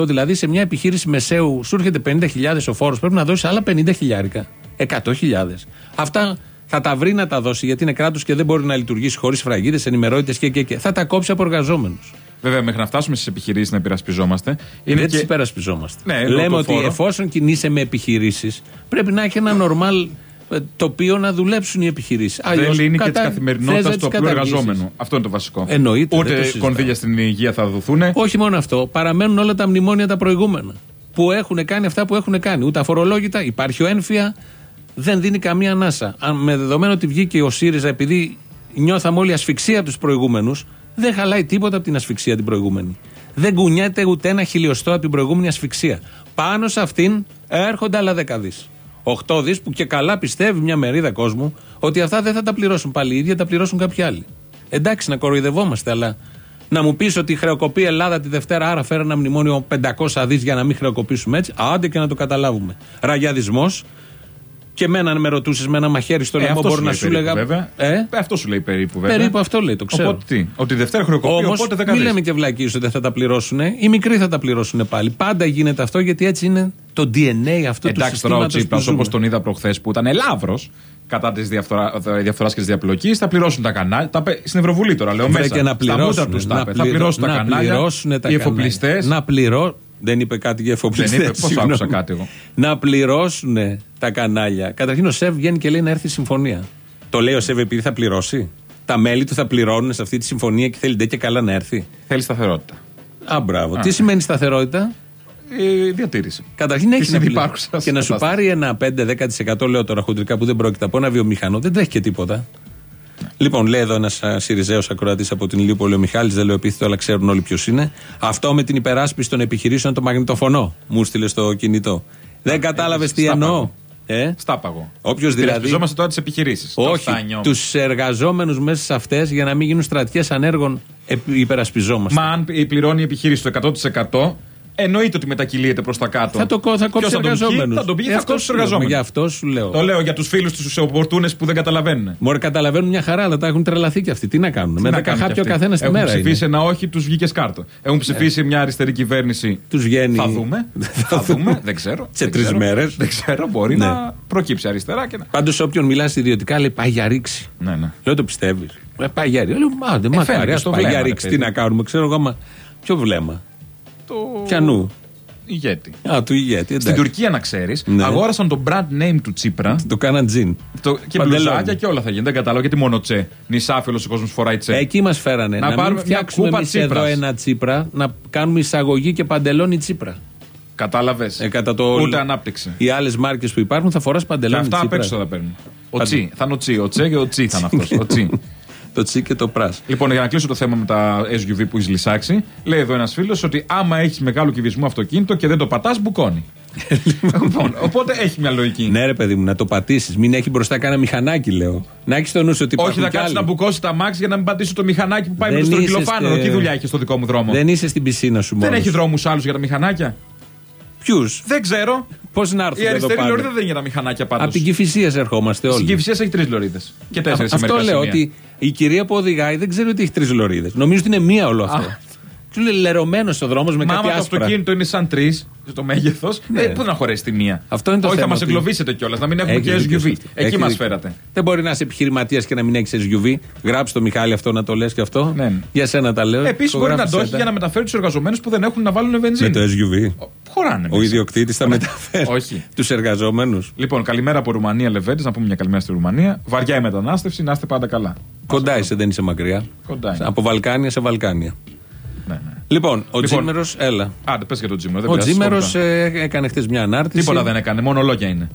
100%. Δηλαδή σε μια επιχείρηση μεσαίου σου έρχεται 50.000 ο φόρος, πρέπει να δώσεις άλλα 50 χιλιάρικα. 100.000. Αυτά θα τα βρει να τα δώσει γιατί είναι κράτος και δεν μπορεί να λειτουργήσει χωρίς φραγίδες, ενημερότητες και, και, και. Θα τα κόψει από εργαζόμενους. Βέβαια, μέχρι να φτάσουμε στις επιχειρήσεις να υπερασπιζόμαστε. Είναι Δεν και... τις υπερασπιζόμαστε. Ναι, εννοώ Λέμε το ότι φόρο. εφόσον κινείσαι με επιχειρήσεις, πρέπει να έχει ένα νορμάλ ε, τοπίο να δουλέψουν οι επιχειρήσεις. Δεν λύνει και τη καθημερινότητας του απλού εργαζόμενου. Αυτό είναι το βασικό. Εννοείται, δεν το Ούτε συζητάμε. κονδύλια στην υγεία θα δοθούν. Όχι μόνο αυτό, παραμένουν όλα τα μνημόνια τα προηγούμενα. Που έχουν κάνει αυτά που έχουν κάνει. Ούτε αφορολόγητα, υπάρχει ο ένφια, δεν δίνει καμία ανάσα. Αν, με δεδομένο ότι βγήκε ο ΣΥΡΙΖΑ επειδή νιώθαμε όλοι ασφυξία από τους προηγούμενους, δεν χαλάει τίποτα από την ασφυξία την προηγούμενη. Δεν κουνιέται ούτε ένα χιλιοστό από την προηγούμενη ασφυξία. Πάνω σε αυτήν έρχονται άλλα δέκα δις. 8 δις που και καλά πιστεύει μια μερίδα κόσμου ότι αυτά δεν θα τα πληρώσουν πάλι οι ίδιοι, θα τα πληρώσουν κάποιοι άλλοι. Εντάξει, να κοροϊδευόμαστε, αλλά να μου πεις ότι χρεοκοπεί η Ελλάδα τη Δευτέρα, άρα φέρε ένα μνημόνιο 500 δις για να μην χρεοκοπήσουμε έτσι. Άντε και να το καταλάβουμε. Ραγιαδισμός. Και εμένα, αν με ρωτούσες με ένα μαχαίρι στο Ε, λαιμό, αυτό μπορεί σου να λέει σου περίπου, λέγα. βέβαια. Ε; Ε, Αυτό σου λέει περίπου, βέβαια. Περίπου αυτό λέει, το ξέρω. Οπότε τι. Ότι Δευτέρα χρεοκοπεί, Όμως, οπότε δεν μην κάνει. λέμε και βλακίες ότι δεν θα τα πληρώσουν. Οι μικροί θα τα πληρώσουν πάλι. Πάντα γίνεται αυτό γιατί έτσι είναι το DNA αυτό του Εντάξει τώρα ο συστήματος Τσίπρας, που ζούμε. όπω τον είδα προχθές που ήταν ελάβρο κατά της διαφθορά και της διαπλοκής, θα πληρώσουν τα κανάλια. Τα, πε- στην Ευρωβουλή τώρα, λέω Βρε μέσα. και να Στα πληρώσουν. μούτρα τους τα να είπε. Θα πληρω- πληρώσουν τα να κανάλια. πληρώσουν τα οι εφοπλιστές. κανάλια. Να πληρώ... Δεν είπε κάτι για εφοπλιστές. Δεν είπε, πώς άκουσα κάτι εγώ. Να πληρώσουν τα κανάλια. Καταρχήν ο ΣΕΒ βγαίνει και λέει να έρθει συμφωνία. Το λέει ο ΣΕΒ επειδή θα πληρώσει. Τα μέλη του θα πληρώνουν σε αυτή τη συμφωνία και θέλει ντε και καλά να έρθει. Θέλει σταθερότητα. Α, μπράβο. Τι σημαίνει σταθερότητα; Ε, διατήρηση. Καταρχήν έχει Της να πληρώσει. υπάρχουσας Και να σου κατάστασης. πάρει ένα 5-10% λέω τώρα χοντρικά που δεν πρόκειται από ένα βιομηχανό, δεν τρέχει και τίποτα. Λοιπόν, λέει εδώ ένας Σιριζέος ακροατής από την Λίπολη, ο Μιχάλης, δεν λέω επίθετο, αλλά ξέρουν όλοι ποιος είναι. Αυτό με την υπεράσπιση των επιχειρήσεων το μαγνητοφωνό. Μου στείλε στο κινητό. Δεν κατάλαβες τι στα εννοώ. Ε; Στάπαγο. Όποιος δηλαδή. Υπερασπιζόμαστε τώρα τις επιχειρήσεις. Όχι, τους εργαζόμενους μέσα σε αυτές για να μην γίνουν στρατιές ανέργων επ- υπερασπιζόμαστε. Μα αν πληρώνει η επιχείρηση το 100%, Εννοείται ότι μετακυλείται προς τα κάτω. Θα το κο- θα Ποιος κόψει θα τον πιει, εργαζόμενου. Θα τον πει, θα κόψει τους Γι' εργαζόμενους. αυτός σου λέω. Το λέω για τους φίλους τους οπορτούνε που δεν καταλαβαίνουν. Μωρέ, καταλαβαίνουν μια χαρά, αλλά τα έχουν τρελαθεί κι αυτοί. Τι να κάνουν. Με να 10 κάνουν κι χάπια ο αυτοί; καθένας τη Έχουν μέρα. ψηφίσει ένα όχι, τους βγήκε σκάρτο. Έχουν ψηφίσει μια αριστερή κυβέρνηση. Τους βγαίνει. Θα δούμε. Θα δούμε. Δεν ξέρω. Σε Δεν τρεις ξέρω. μέρες. Δεν ξέρω. Μπορεί Ναι. να προκύψει αριστερά και να. Πάντως, όποιον μιλάς ιδιωτικά λέει πάει για ρήξη. Ναι, ναι. Λέω το πιστεύεις. Ε, πάει για ρήξη. Λέω μα δεν Ε, μακάρι. φαίνεται ας στο πάει για βλέμμα, ρε ρήξη. Τι παιδί. να κάνουμε, ξέρω εγώ. Μα... Ποιο βλέμμα. Το Πιανού. ηγέτη. Α, του ηγέτη. Στην εντάξει. Τουρκία, να ξέρεις, Ναι. αγόρασαν το brand name του Τσίπρα. Το κάναν τζιν. Το, και Παντελόνι. μπλουζάκια και όλα θα γίνει. Δεν κατάλαβα γιατί μόνο τσε. Νησάφιλο ο κόσμος φοράει τσε. Εκεί μας φέρανε. Να Να, πάρουμε μην μια φτιάξουμε κούπα εμείς εδώ Τσίπρας. ένα τσίπρα, να κάνουμε εισαγωγή και παντελόνι τσίπρα. Κατάλαβες. Ε, κατά το... Ούτε ανάπτυξη. Οι άλλες μάρκες που υπάρχουν θα φοράς Και παντελόνι αυτά απ' τσίπρα. έξω θα παίρνουν. Ο Πάντε- Τσι. Θα είναι ο Τσι. Ο Τσε και ο Τσι θα είναι αυτός. Ο Τσι. Το τσι και το πράς. Λοιπόν, για να κλείσω το θέμα με τα SUV που έχεις λησάξει, λέει εδώ ένας φίλος ότι άμα έχεις μεγάλο κυβισμό αυτοκίνητο και δεν το πατάς, μπουκώνει. λοιπόν, οπότε έχει μια λογική. Ναι, ρε παιδί μου, να το πατήσεις. Μην έχει μπροστά κανένα μηχανάκι, λέω. Να έχεις το νου σου ότι Όχι, υπάρχουν θα κι κάτσεις να άλλοι. μπουκώσεις τα μάξι για να μην πατήσει το μηχανάκι που πάει Δεν με το είσαι στρογγυλοφάνο. στε- Τι δουλειά έχεις στο δικό μου δρόμο; Δεν είσαι στην πισίνα σου μόνος. Δεν έχει δρόμους άλλους για τα μηχανάκια; Ποιους; Δεν ξέρω. Πώς να έρθουν Η εδώ αριστερή πάνω. λωρίδα δεν είναι για τα μηχανάκια πάντως. Από την Κυφυσία ερχόμαστε όλοι. Στην Κυφυσία έχει τρεις λωρίδες. Και τέσσερις Αυτό λέω ότι η κυρία που οδηγάει δεν ξέρει ότι έχει τρεις λωρίδες. Νομίζω ότι είναι μία όλο αυτό. Του λέει λερωμένος ο δρόμος με Μα κάτι άμα το άσπρα. αυτοκίνητο είναι σαν τρεις, το μέγεθος, Ναι. ε, πού να χωρέσει τη μία; Αυτό είναι το Όχι, θέμα, θα μας ότι- εγκλωβίσετε κιόλας, να μην έχουμε Έχεις και δίκιο σε SUV. αυτό. Εκεί Έχεις μας δίκιο. φέρατε. Δεν μπορεί να είσαι επιχειρηματίας και να μην έχεις SUV. Γράψει το Μιχάλη αυτό να το λες και αυτό. Ναι. Για σένα τα λέω. Επίσης μπορεί να το έχει για να μεταφέρει τους εργαζομένους που δεν έχουν να βάλουν Με βενζίνη. το SUV. Χωράνε. Ο μέσα. ιδιοκτήτης θα μεταφέρει Όχι. τους εργαζόμενου. Λοιπόν, καλημέρα από Ρουμανία, Λεβέντες, να πούμε μια καλημέρα στη Ρουμανία. Βαριά η μετανάστευση, να είστε πάντα καλά. Κοντά είσαι, δεν είσαι μακριά. Κοντά είναι. Από Βαλκάνια σε Βαλκάνια. Ναι, ναι. Λοιπόν, ο Λοιπόν, Τζίμερος, έλα. Άντε, πες για τον Τζίμερο. δεν Ο πειράζει, Τζίμερος σκόπτα. έκανε χθε μια ανάρτηση. Τίποτα δεν έκανε, μόνο λόγια είναι.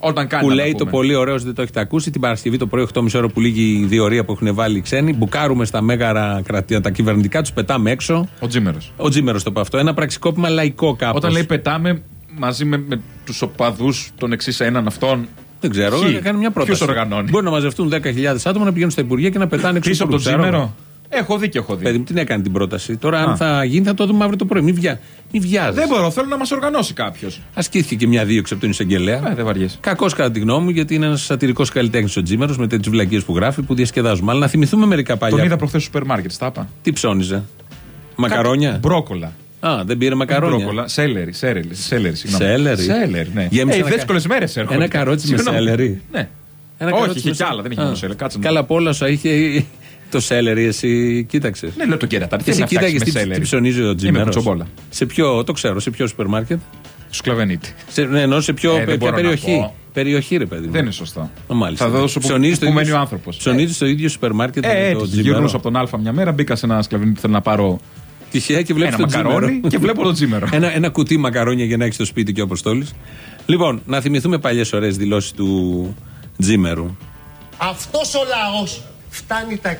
Όταν κάνει. Που να λέει το πούμε. πολύ ωραίο, δεν το έχετε ακούσει. Την Παρασκευή το πρωί, 8.30 ώρα που λύγει η διορία που έχουν βάλει οι ξένοι. Μπουκάρουμε στα μέγαρα κρατία, τα κυβερνητικά, τους πετάμε έξω. Ο Τζίμερος. Ο Τζίμερος το είπε αυτό. Ένα πραξικόπημα λαϊκό κάπως. Όταν λέει πετάμε μαζί με, με τους οπαδούς των εξής έναν αυτών. Δεν ξέρω, Ποιοι; έκανε μια πρόταση. Ποιος οργανώνει; Μπορεί να μαζευτούν 10.000 άτομα να πηγαίνουν στα Υπουργεία και να πετάνε έξω Πίσω από τον υπουργούς, ξέρω Τζίμερο; Έχω δει και έχω δει. Παιδί μου, την έκανε την πρόταση. Τώρα, Α. αν θα γίνει, θα το δούμε αύριο το πρωί. Μην, βιά... Μην βιάζει. Δεν μπορώ, θέλω να μας οργανώσει κάποιος. Ασκήθηκε και μια δίωξη από τον εισαγγελέα. Ε, δεν βαριέσαι. Κακός κατά τη γνώμη μου, γιατί είναι ένας σατυρικός καλλιτέχνης ο Τζίμερος με τέτοιες βλακίες που γράφει που διασκεδάζουμε. Αλλά να θυμηθούμε μερικά παλιά. Τον είδα προχθές στο σούπερ μάρκετ, στα είπα. Τι ψώνιζε; Μακαρόνια; Μπρόκολα. Α, δεν πήρε μακαρόνια. Μπρόκολα. Σέλερι, σέλερι, σέλερι. συγγνώμη. Σέλερι. Σέλερι, ναι. Γέμισε Ε, ένα δύσκολες κα- μέρες έρχονται. ένα καρότσι με Συγγνώμη. σέλερι. Ναι. Ένα Όχι, καρότσι είχε με κι άλλα, δεν είχε Α, μόνο σέλερι. Κάτσε να- Καλά, από όλα όσα είχε το σέλερι, εσύ κοίταξε. Ναι, λέω το κέρατα. Και εσύ κοίταγες τι, τι ψωνίζει ο Είμαι Τζίμερο. κουτσομπόλα. Σε ποιο, το ξέρω, σε ποιο σούπερ μάρκετ; Σκλαβενίτη. Σε, ναι, εννοώ σε ποιο, Ε, δεν ποια μπορώ να περιοχή; πω. Περιοχή, ρε παιδί μου. Δεν είναι σωστό. Α, Μάλιστα. Θα δώσω που, Ψωνίζεις στο που ίδιο- μένει ο άνθρωπος. Ψωνίζεις στο ίδιο σούπερ μάρκετ Ε, με έτσι. το Γυρνούσα Τζίμερο. από τον Α μια μέρα, μπήκα σε ένα σκλαβενίτη που θέλω να πάρω Τυχαία και βλέπεις ένα τον μακαρόνι Τζίμερο. και βλέπω τον Τζίμερο. ένα, ένα κουτί μακαρόνια για να έχεις στο σπίτι και ο Αποστόλη. Λοιπόν, να θυμηθούμε παλιές ωραίες δηλώσεις του Τζίμερου. Αυτός ο λαός φτάνει τα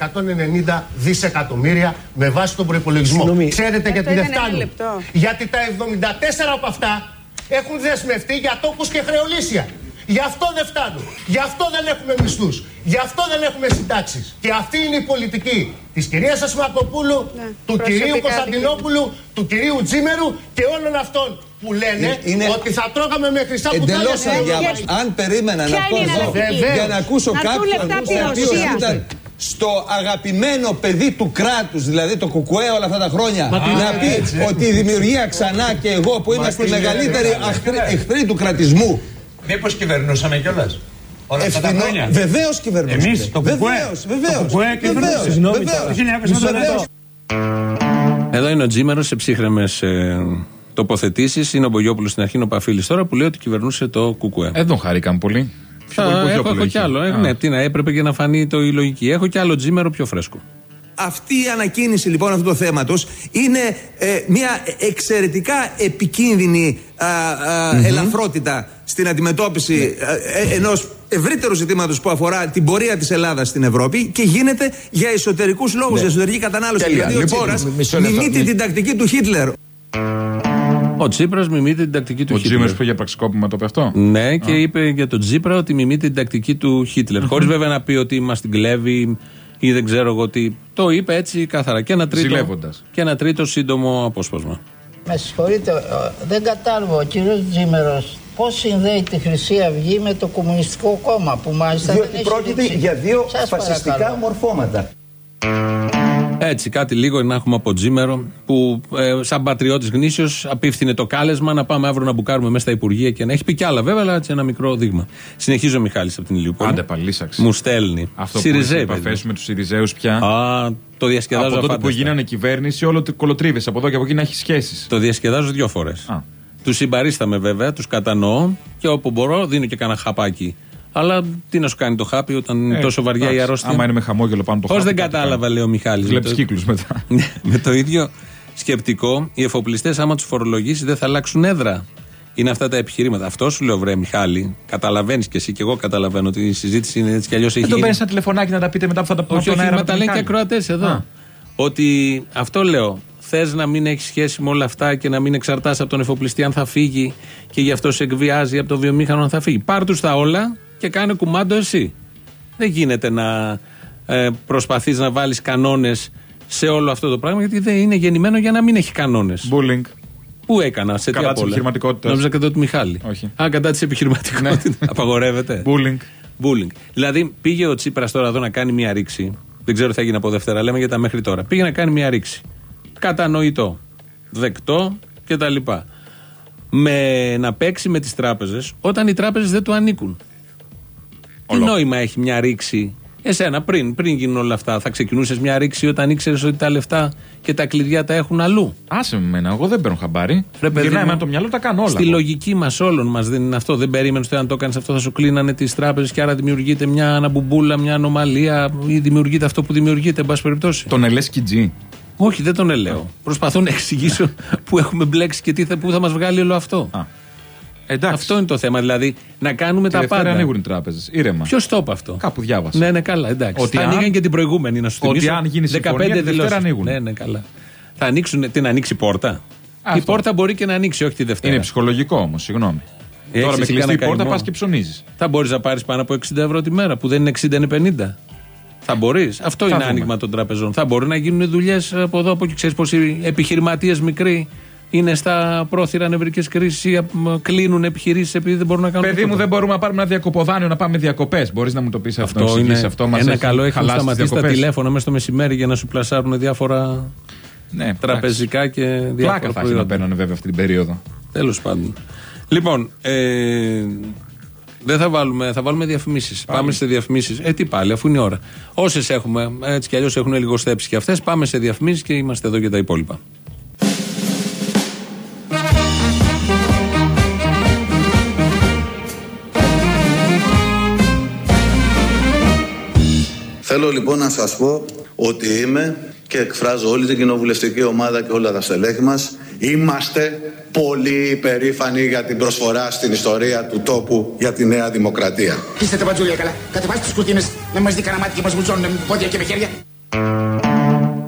190 δισεκατομμύρια με βάση τον προπολογισμό. Ξέρετε γιατί δεν ήταν ένα φτάνουν. λεπτό. Γιατί τα 74 από αυτά έχουν δεσμευτεί για τόκους και χρεολύσια. Γι' αυτό δεν φτάνουν. Γι' αυτό δεν έχουμε μισθούς. Γι' αυτό δεν έχουμε συντάξεις. Και αυτή είναι η πολιτική της κυρίας Ασμακοπούλου, Ναι, του προσωπικά κυρίου δική. Κωνσταντινόπουλου, του κυρίου Τζίμερου και όλων αυτών που λένε Είναι- είναι ότι θα τρώγαμε με χρυσά κουτάλια Εντελώς στην Ευρώπη. αδιάβαστο. Αν περίμενα Ποια να πω είναι η εδώ εναλλακτική; για να ακούσω Να έρθουν κάποιον λεφτά από τη ο οποίος Ρωσία. ήταν στο αγαπημένο παιδί του κράτους, δηλαδή το κουκουέ όλα αυτά τα χρόνια, να πει ότι η δημιουργία ξανά και εγώ που είμαστε οι μεγαλύτεροι αχθροί- εχθροί του κρατισμού. Μήπως κυβερνούσαμε κιόλας. Όλα αυτά τα Ευθυνό, χρόνια; βεβαίως κυβερνούσατε. Εμείς, το κουκουέ. Βεβαίως, βεβαίως. Το κουκουέ κυβερνούσε. Βεβαίως, Συγγνώμη βεβαίως. τώρα. 1998. Βεβαίως. Εδώ είναι ο Τζίμερος σε ψύχρεμες ε, τοποθετήσεις. Είναι ο Μπογιόπουλος στην αρχή, είναι ο Παφίλης τώρα που λέει ότι κυβερνούσε το Κουκουέ. Δεν τον χαρήκαν πολύ. Πιο Α, πολύ έχω, Μπογιόπουλο έχω κι είχε. άλλο. Ε, Α. ναι, τι να έπρεπε και να φανεί το η λογική. Έχω κι άλλο Τζίμερο πιο φρέσκο. Αυτή η ανακοίνηση λοιπόν αυτού του θέματος είναι ε, μια εξαιρετικά επικίνδυνη α, α, ελαφρότητα στην αντιμετώπιση ε, ε, ενός ευρύτερου ζητήματος που αφορά την πορεία της Ελλάδας στην Ευρώπη και γίνεται για εσωτερικούς λόγους, για εσωτερική κατανάλωση. Τέλεια. Δηλαδή ο Λοιπόν, Τσίπρας μισό λεπτό. μιμείται την τακτική του Χίτλερ. Ο Τσίπρας μιμείται την τακτική του Ο Χίτλερ. Τζίμερο που για πραξικόπημα το είπε αυτό. Ναι, και είπε για τον Τσίπρα ότι μιμείται την τακτική του Χίτλερ. Χωρίς βέβαια να πει ότι μας την κλέβει ή δεν ξέρω εγώ τι. Το είπε έτσι καθαρά. Και ένα τρίτο, Ζηλεύοντας. και ένα τρίτο σύντομο απόσπασμα. Με συγχωρείτε, ε, δεν κατάλαβα ο κύριος Τζίμερος πώς συνδέει τη Χρυσή Αυγή με το Κομμουνιστικό Κόμμα που μάλιστα Διότι δεν έχει πρόκειται δείξει. για δύο Σας φασιστικά παρακαλώ. μορφώματα. Έτσι, κάτι λίγο να έχουμε από Τζίμερο που ε, σαν πατριώτης γνήσιος απίφθινε το κάλεσμα να πάμε αύριο να μπουκάρουμε μέσα στα Υπουργεία και να έχει πει κι άλλα βέβαια, αλλά έτσι ένα μικρό δείγμα. Συνεχίζω ο Μιχάλης από την Ηλιούπολη. Άντε πάλι, λύσαξε. Μου στέλνει. Αυτό που Σιριζέ, είναι παιδί. επαφές με τους Σιριζέους πια. Α, το διασκεδάζω Από τότε που αφάνταστα. γίνανε κυβέρνηση, όλο το κολοτρίβες από εδώ και από εκεί να έχεις σχέσεις. Το διασκεδάζω δύο φορές. Τους συμπαρίσταμε βέβαια, τους κατανοώ και όπου μπορώ δίνω και κανένα χαπάκι. Αλλά τι να σου κάνει το χάπι όταν είναι Ε, τόσο βαριά η εντάξει, αρρώστια; άμα είναι με χαμόγελο πάνω το Πώς χάπι, δεν κάτι κατάλαβα, κάνει. λέει ο Μιχάλης. Βλέπεις Με το- κύκλους μετά. με το ίδιο σκεπτικό, οι εφοπλιστές, άμα τους φορολογήσει, δεν θα αλλάξουν έδρα. Είναι αυτά τα επιχειρήματα. Αυτό σου λέω, βρε Μιχάλη, καταλαβαίνεις κι εσύ και εγώ καταλαβαίνω ότι η συζήτηση είναι έτσι κι αλλιώς έχει Δεν τον γίνει. παίρνεις ένα τηλεφωνάκι να τα πείτε μετά που θα τα πούμε Όχι, στον όχι, αέρα. μα με τα τον λένε και Μιχάλη. ακροατές εδώ. Α. Ότι αυτό λέω. Θες να μην έχεις σχέση με όλα αυτά και να μην εξαρτάσαι από τον εφοπλιστή αν θα φύγει και γι' αυτό σε εκβιάζει από το βιομήχανο αν θα φύγει. Πάρ τους τα όλα και κάνε κουμάντο εσύ. Δεν γίνεται να ε, προσπαθείς να βάλεις κανόνες σε όλο αυτό το πράγμα γιατί δεν είναι γεννημένο για να μην έχει κανόνες. Bullying. Πού έκανα, σε τι Κατά απ' της όλα; επιχειρηματικότητας. Νόμιζα κατά του Μιχάλη. Όχι. Α, κατά της επιχειρηματικότητας. Απαγορεύεται; Bullying. Bullying. Δηλαδή πήγε ο Τσίπρας τώρα εδώ να κάνει μια ρήξη. Δεν ξέρω τι θα γίνει από Δευτέρα, λέμε για τα μέχρι τώρα. Πήγε να κάνει μια ρήξη. Κατανοητό. Δεκτό κτλ. Με να παίξει με τις τράπεζες όταν οι τράπεζες δεν του ανήκουν. Τι νόημα έχει μια ρήξη; Εσένα πριν, πριν γίνουν όλα αυτά, θα ξεκινούσες μια ρήξη όταν ήξερες ότι τα λεφτά και τα κλειδιά τα έχουν αλλού; Άσε με εμένα, εγώ δεν παίρνω χαμπάρι. Ρε παιδί Γυρνάει μου, με το μυαλό, τα κάνω όλα. Στη εγώ. λογική μας όλων μας δεν είναι αυτό. Δεν περίμενες ότι αν το έκανες αυτό θα σου κλείνανε τις τράπεζες και άρα δημιουργείται μια αναμπουμπούλα, μια ανομαλία ή δημιουργείται αυτό που δημιουργείται, εν πάση περιπτώσει. Τον ελέσκιτζή. Όχι, δεν τον ελέω. Προσπαθώ να εξηγήσω που έχουμε μπλέξει και τι θα, πού θα μας βγάλει όλο αυτό. Εντάξει. Αυτό είναι το θέμα. Δηλαδή να κάνουμε Τη τα Δευτέρα πάντα. ανοίγουν οι τράπεζες. Ήρεμα. Ποιος το είπε αυτό; Κάπου διάβασα. Ναι, ναι, καλά, εντάξει. Ότι θα αν- ανοίγαν και την προηγούμενη, να σου ότι θυμίσω. αν γίνει συμφωνία, τη Δευτέρα δηλώσεις. ανοίγουν. Ναι, ναι, καλά. Θα ανοίξουν, την ανοίξει η πόρτα; Η πόρτα μπορεί και να ανοίξει, όχι τη Δευτέρα. Είναι ψυχολογικό όμως, συγγνώμη. Έχεις Τώρα με εσύ κλειστή κανένα πόρτα καημό; πας και ψωνίζεις. Θα μπορείς να πάρεις πάνω από 60 ευρώ τη μέρα, που δεν είναι 60, είναι 50. Θα μπορείς. Αυτό είναι δούμε. άνοιγμα των τραπεζών. Θα μπορεί να γίνουν δουλειές από εδώ από εκεί. Ξέρεις πως οι επιχειρηματίες μικροί είναι στα πρόθυρα νευρικέ κρίσει ή α, μ, κλείνουν επιχειρήσεις επειδή δεν μπορούν να κάνουν. Παιδί μου, δεν μπορούμε να πάρουμε ένα διακοποδάνιο να πάμε διακοπές. Μπορείς να μου το πεις αυτό, να Αυτό μου είναι εξηγήσεις αυτό. Μας ένα έχει καλό. Έχουν χαλάσει τις σταματήσει τα διακοπές. τηλέφωνα μέσα στο μεσημέρι για να σου πλασάρουν διάφορα Ναι, τραπεζικά και διάφορα Πλάκα θα έχει να προϊόντα. παίρνουν βέβαια αυτή την περίοδο. Τέλος πάντων. Λοιπόν, ε, δεν θα βάλουμε, θα βάλουμε διαφημίσεις. Πάμε σε διαφημίσεις. Ε, τι πάλι, αφού είναι η ώρα. Όσες έχουμε, έτσι κι αλλιώς έχουν λιγοστέψει και αυτές, πάμε σε διαφημίσεις και είμαστε εδώ για τα υπόλοιπα. Θέλω λοιπόν να σας πω ότι είμαι και εκφράζω όλη την κοινοβουλευτική ομάδα και όλα τα στελέχη μας. Είμαστε πολύ υπερήφανοι για την προσφορά στην ιστορία του τόπου για τη Νέα Δημοκρατία. Είστε τα μπατζούλια καλά. Κατεβάστε τι κουρτίνες να μας δει κανένα μάτι και μας βουτσώνουν με πόδια και με χέρια.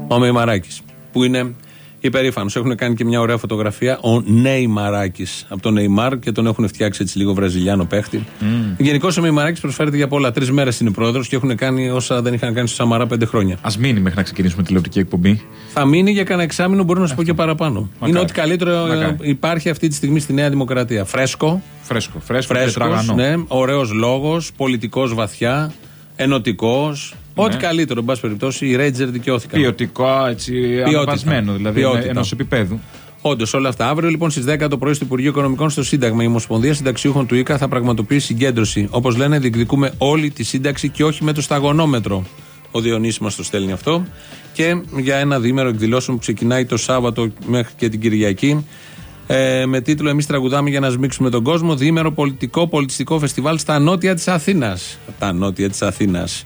Ο Μεϊμαράκης, που είναι υπερήφανος. Έχουν κάνει και μια ωραία φωτογραφία. Ο Νεϊμαράκη από τον Νεϊμάρ και τον έχουν φτιάξει έτσι λίγο βραζιλιάνο παίχτη. Γενικώς ο Μεϊμαράκη προσφέρεται για πολλά. Τρεις μέρες είναι πρόεδρος και έχουν κάνει όσα δεν είχαν κάνει στο Σαμαρά πέντε χρόνια. Α μείνει μέχρι να ξεκινήσουμε τηλεοπτική εκπομπή. Θα μείνει για κανένα εξάμεινο, μπορώ να σου πω και παραπάνω. Είναι ό,τι καλύτερο ε, Μακάρι. υπάρχει αυτή τη στιγμή στη Νέα Δημοκρατία. Φρέσκο, Φρέσκο, φρέσκο, και φρέσκος, τραγανό. ναι, ωραίος λόγος, πολιτικός βαθιά, ενωτικός. Ό,τι Ναι. καλύτερο, εν πάση περιπτώσει, οι Ρέιτζερ δικαιώθηκαν. Ποιοτικό, έτσι, αναβασμένο, δηλαδή Ποιότητα. ενός επίπεδου. Όντως, όλα αυτά. Αύριο λοιπόν στις 10 το πρωί στο Υπουργείο Οικονομικών στο Σύνταγμα, η Ομοσπονδία Συνταξιούχων του ΙΚΑ θα πραγματοποιήσει συγκέντρωση. Όπως λένε, διεκδικούμε όλη τη σύνταξη και όχι με το σταγονόμετρο. Ο Διονύσης μας το στέλνει αυτό. Και για ένα διήμερο εκδηλώσεων που ξεκινάει το Σάββατο μέχρι και την Κυριακή. Ε, με τίτλο Εμείς τραγουδάμε για να σμίξουμε τον κόσμο. Διήμερο πολιτικό πολιτιστικό φεστιβάλ στα νότια της Αθήνας. Τα νότια της Αθήνας.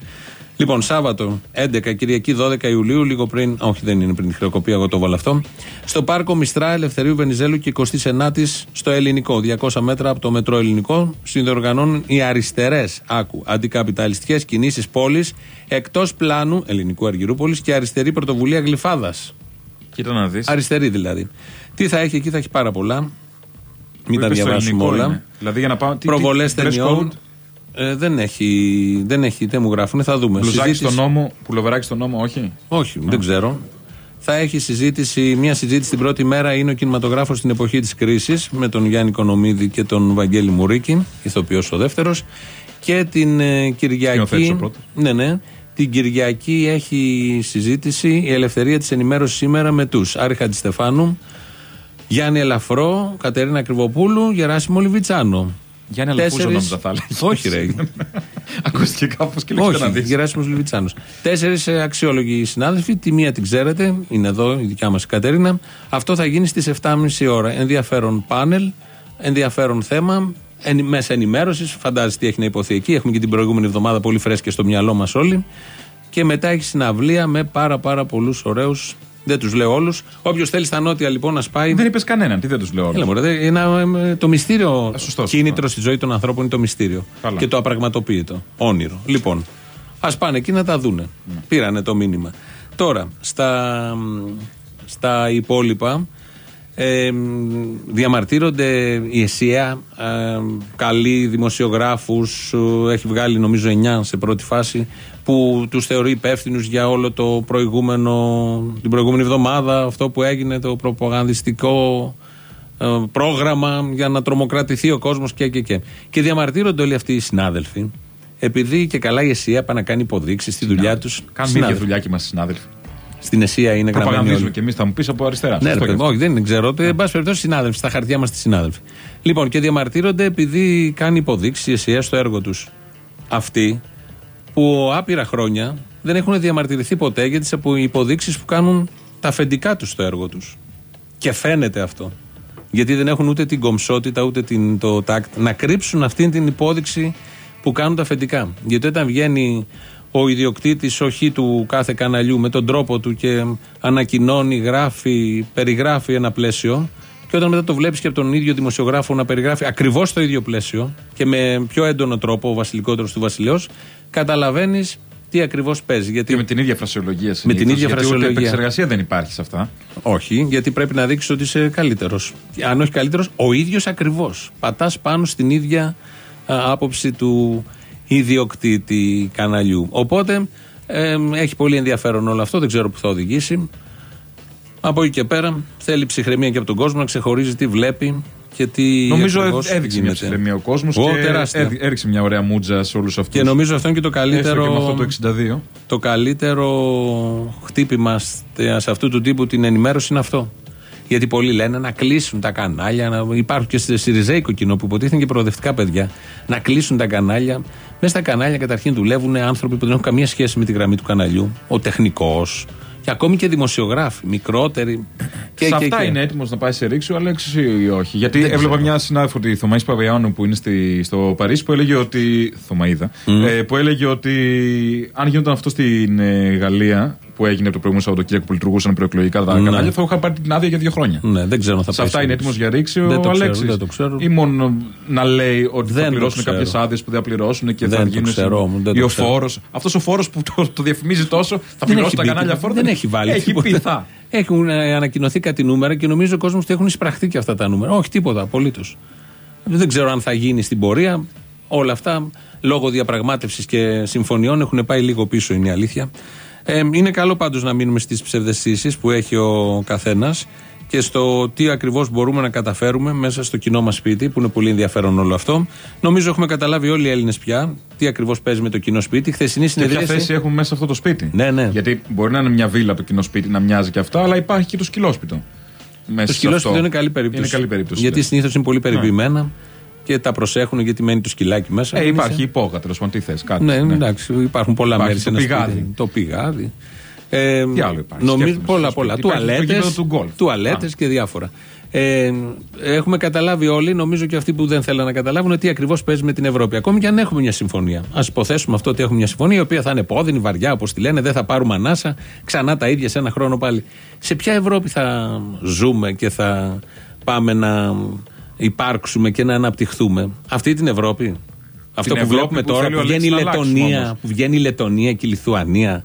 Λοιπόν, Σάββατο 11, Κυριακή 12 Ιουλίου, λίγο πριν, όχι δεν είναι πριν τη χρεοκοπία, εγώ το βάλω αυτό. Στο πάρκο Μιστρά Ελευθερίου Βενιζέλου και 29η στο Ελληνικό, 200 μέτρα από το μετρό Ελληνικό, συνδιοργανώνουν οι αριστερές, άκου, αντικαπιταλιστικές κινήσεις πόλης εκτός πλάνου Ελληνικού Αργυρούπολης και αριστερή πρωτοβουλία Γλυφάδας. Κοίτα να δεις. Αριστερή δηλαδή. Τι θα έχει εκεί, θα έχει πάρα πολλά. Μην τα διαβάσουμε όλα. Δηλαδή για να πάμε. τι- Προβολές τι- dress ταινιών. Code, Ε, δεν έχει, δεν έχει, δεν μου γράφουν, θα δούμε. Μπλουζάκι Συζήτηση- στον νόμο, πουλοβεράκι στον νόμο, όχι; όχι, δεν ξέρω. θα έχει συζήτηση, μια συζήτηση την πρώτη μέρα είναι ο κινηματογράφος στην εποχή της κρίσης με τον Γιάννη Κονομίδη και τον Βαγγέλη Μουρίκη, ηθοποιός ο δεύτερος. Και την ε, Σκηνοθέτης Κυριακή. ο πρώτος. Ναι, ναι. Την Κυριακή έχει συζήτηση η ελευθερία της ενημέρωσης σήμερα με τους Άρη Χατζηστεφάνου, Γιάννη Ελαφρό, Κατερίνα Κρυβοπούλου, Γεράσιμο Λιβιτσάνο. Γιάννη Αλαφούζο Τέσσερις- νόμιζα θα έλεγες. Όχι, ρε. Ακούστηκε κάπως και λέξτε να Όχι, δεις. Γεράσιμος Λιβιτσάνος. Τέσσερις αξιόλογοι συνάδελφοι. Τη μία την ξέρετε, είναι εδώ η δικιά μας Κατερίνα. Αυτό θα γίνει στις 7.30 ώρα. Ενδιαφέρον πάνελ, ενδιαφέρον θέμα, εν, μέσα ενημέρωσης. Φαντάζεστε τι έχει να υποθεί εκεί. Έχουμε και την προηγούμενη εβδομάδα πολύ φρέσκια στο μυαλό μας όλοι. Και μετά έχει συναυλία με πάρα πάρα πολλούς ωραίους. Δεν τους λέω όλους. Όποιος θέλει στα νότια λοιπόν να σπάει. Δεν είπες κανέναν, τι δεν τους λέω. Έλα, μωρέ, δε- ένα, ε, το μυστήριο σωστός, κίνητρο στη ζωή των ανθρώπων είναι το μυστήριο. Καλά. Και το απραγματοποιητό. Όνειρο. Λοιπόν, ας πάνε εκεί να τα δούνε. Ναι. Πήρανε το μήνυμα. Τώρα, στα, στα υπόλοιπα, ε, διαμαρτύρονται η ΕΣΥΑ, ε, καλοί δημοσιογράφους, ε, έχει βγάλει νομίζω 9 σε πρώτη φάση, που τους θεωρεί υπεύθυνους για όλο το προηγούμενο, την προηγούμενη εβδομάδα, αυτό που έγινε, το προπαγανδιστικό ε, πρόγραμμα για να τρομοκρατηθεί ο κόσμος και και και. Και διαμαρτύρονται όλοι αυτοί οι συνάδελφοι, επειδή και καλά η ΕΣΥΑ πάει να κάνει υποδείξεις στη δουλειά τους. Κάνουμε ίδια Συνάδελφοι. δουλειά και είμαστε συνάδελφοι. Στην ΕΣΥΑ είναι γραμμένοι Προπαγανδίζουμε όλοι. και εμείς, θα μου πεις από αριστερά. Ναι, Σωστό ρε, και παιδί, αυτό. όχι, δεν ξέρω. Ναι. Εν πάση περιπτώσει, συνάδελφοι, στα χαρτιά είμαστε συνάδελφοι. Λοιπόν, και διαμαρτύρονται επειδή κάνει υποδείξεις η ΕΣΥΑ στο έργο τους. Αυτοί που άπειρα χρόνια δεν έχουν διαμαρτυρηθεί ποτέ για τις υποδείξεις που κάνουν τα αφεντικά τους στο έργο τους. Και φαίνεται αυτό. Γιατί δεν έχουν ούτε την κομψότητα ούτε την, το τάκτ να κρύψουν αυτή την υπόδειξη που κάνουν τα αφεντικά. Γιατί όταν βγαίνει ο ιδιοκτήτης όχι του κάθε καναλιού με τον τρόπο του και ανακοινώνει, γράφει, περιγράφει ένα πλαίσιο, και όταν μετά το βλέπεις και από τον ίδιο δημοσιογράφο να περιγράφει ακριβώς το ίδιο πλαίσιο και με πιο έντονο τρόπο, ο βασιλικότερος του βασιλέως, καταλαβαίνεις τι ακριβώς παίζει. Γιατί... Και με την ίδια φρασιολογία Με συνήθως, την ίδια γιατί φρασιολογία. Ούτε επεξεργασία δεν υπάρχει σε αυτά. Όχι, γιατί πρέπει να δείξεις ότι είσαι καλύτερος. Αν όχι καλύτερος, ο ίδιος ακριβώς. Πατάς πάνω στην ίδια α, άποψη του ιδιοκτήτη καναλιού. Οπότε ε, έχει πολύ ενδιαφέρον όλο αυτό, δεν ξέρω που θα οδηγήσει. Από εκεί και πέρα θέλει ψυχραιμία και από τον κόσμο να ξεχωρίζει τι βλέπει και τι. Νομίζω ακριβώς έδειξε μια γίνεται. ψυχραιμία ο κόσμος Ω, και τεράστια. έδει- έριξε μια ωραία μούτζα σε όλους αυτούς. Και νομίζω αυτό είναι και το καλύτερο. και με αυτό το 62. Το καλύτερο χτύπημα στε- σε αυτού του τύπου την ενημέρωση είναι αυτό. Γιατί πολλοί λένε να κλείσουν τα κανάλια. Να... Υπάρχουν και στη Σιριζέικο κοινό που υποτίθεται και προοδευτικά παιδιά. Να κλείσουν τα κανάλια. Μέσα στα κανάλια καταρχήν δουλεύουν άνθρωποι που δεν έχουν καμία σχέση με τη γραμμή του καναλιού. Ο τεχνικός. Και ακόμη και δημοσιογράφοι, μικρότεροι. Και, σε και, αυτά και. είναι έτοιμος να πάει σε ρήξο, αλλά εξή ή όχι; Γιατί Δεν έβλεπα ξέρω. μια συνάδελφο, τη Θωμαή Παπαϊάνου, που είναι στη, στο Παρίσι, που έλεγε ότι. Θωμαίδα. Ε, που έλεγε ότι αν γινόταν αυτό στην ε, Γαλλία, που έγινε το προηγούμενο Σαββατοκύριακο που λειτουργούσαν προεκλογικά τα Ναι. κανάλια, θα είχαν πάρει την άδεια για δύο χρόνια. Ναι, δεν ξέρω αν θα σε πάει αυτά σε είναι ρήξη. έτοιμος για ρήξη Δεν ο το ξέρω, Αλέξης. δεν το ξέρω. Ή μόνο να λέει ότι Δεν θα το πληρώσουν ξέρω. κάποιες άδειες που δεν θα πληρώσουν και Δεν θα το γίνουν. ξέρω όμως, δεν Ή το ο ξέρω. φόρος. Αυτός ο φόρος που το, το διαφημίζει τόσο, θα Δεν πληρώσει έχει τα μπει κανάλια τίποτα. φόρο. Δεν έχει βάλει. Έχει τίποτα. πει θα. Έχουν ε, ανακοινωθεί κάτι νούμερα και νομίζω ο κόσμος ότι έχουν εισπραχθεί και αυτά τα νούμερα. Όχι, τίποτα, απολύτως. Δεν ξέρω αν θα γίνει στην πορεία. Όλα αυτά λόγω διαπραγμάτευσης και συμφωνιών έχουν πάει λίγο πίσω, είναι η αλήθεια. Ε, είναι καλό πάντως να μείνουμε στις ψευδεστήσει που έχει ο καθένας και στο τι ακριβώς μπορούμε να καταφέρουμε μέσα στο κοινό μας σπίτι, που είναι πολύ ενδιαφέρον όλο αυτό. Νομίζω έχουμε καταλάβει όλοι οι Έλληνες πια τι ακριβώς παίζει με το κοινό σπίτι. Χθεσινή Και ποια συνεδρίαση. θέση έχουν μέσα σε αυτό το σπίτι. Ναι, ναι. Γιατί μπορεί να είναι μια βίλα το κοινό σπίτι, να μοιάζει και αυτά, αλλά υπάρχει και το σκυλόσπιτο. Μέσα Το σε σκυλόσπιτο αυτό. είναι καλή περίπτωση. Είναι καλή περίπτωση. Γιατί ναι. συνήθως είναι πολύ περιποιημένα και τα προσέχουν γιατί μένει το σκυλάκι μέσα. Ε, Δεν υπάρχει είσαι- υπόγα, τέλος πάντων, τι θες. Κάτι. Ναι, εντάξει, υπάρχουν πολλά Υπάρχει μέρη σε το ένα πηγάδι. σπίτι. Το πηγάδι. Ε, Τι άλλο υπάρχει, Νομίζω σκέφτομαι πολλά, στο πολλά. σπίτι. Υπάρχει το Τουαλέτες, γήπεδο του γκολφ. τουαλέτες και διάφορα. Ε, έχουμε καταλάβει όλοι, νομίζω και αυτοί που δεν θέλουν να καταλάβουν, τι ακριβώς παίζει με την Ευρώπη. Ακόμη και αν έχουμε μια συμφωνία. Α υποθέσουμε αυτό ότι έχουμε μια συμφωνία, η οποία θα είναι πόδινη, βαριά, όπως τη λένε, δεν θα πάρουμε ανάσα, ξανά τα ίδια σε ένα χρόνο πάλι. Σε ποια Ευρώπη θα ζούμε και θα πάμε να υπάρξουμε και να αναπτυχθούμε. Αυτή την Ευρώπη. Αυτό που Ευρώπη βλέπουμε που τώρα θέλει ο που βγαίνει, η Αλέξης να αλλάξουμε Λετωνία, όμως. που βγαίνει η Λετωνία και η Λιθουανία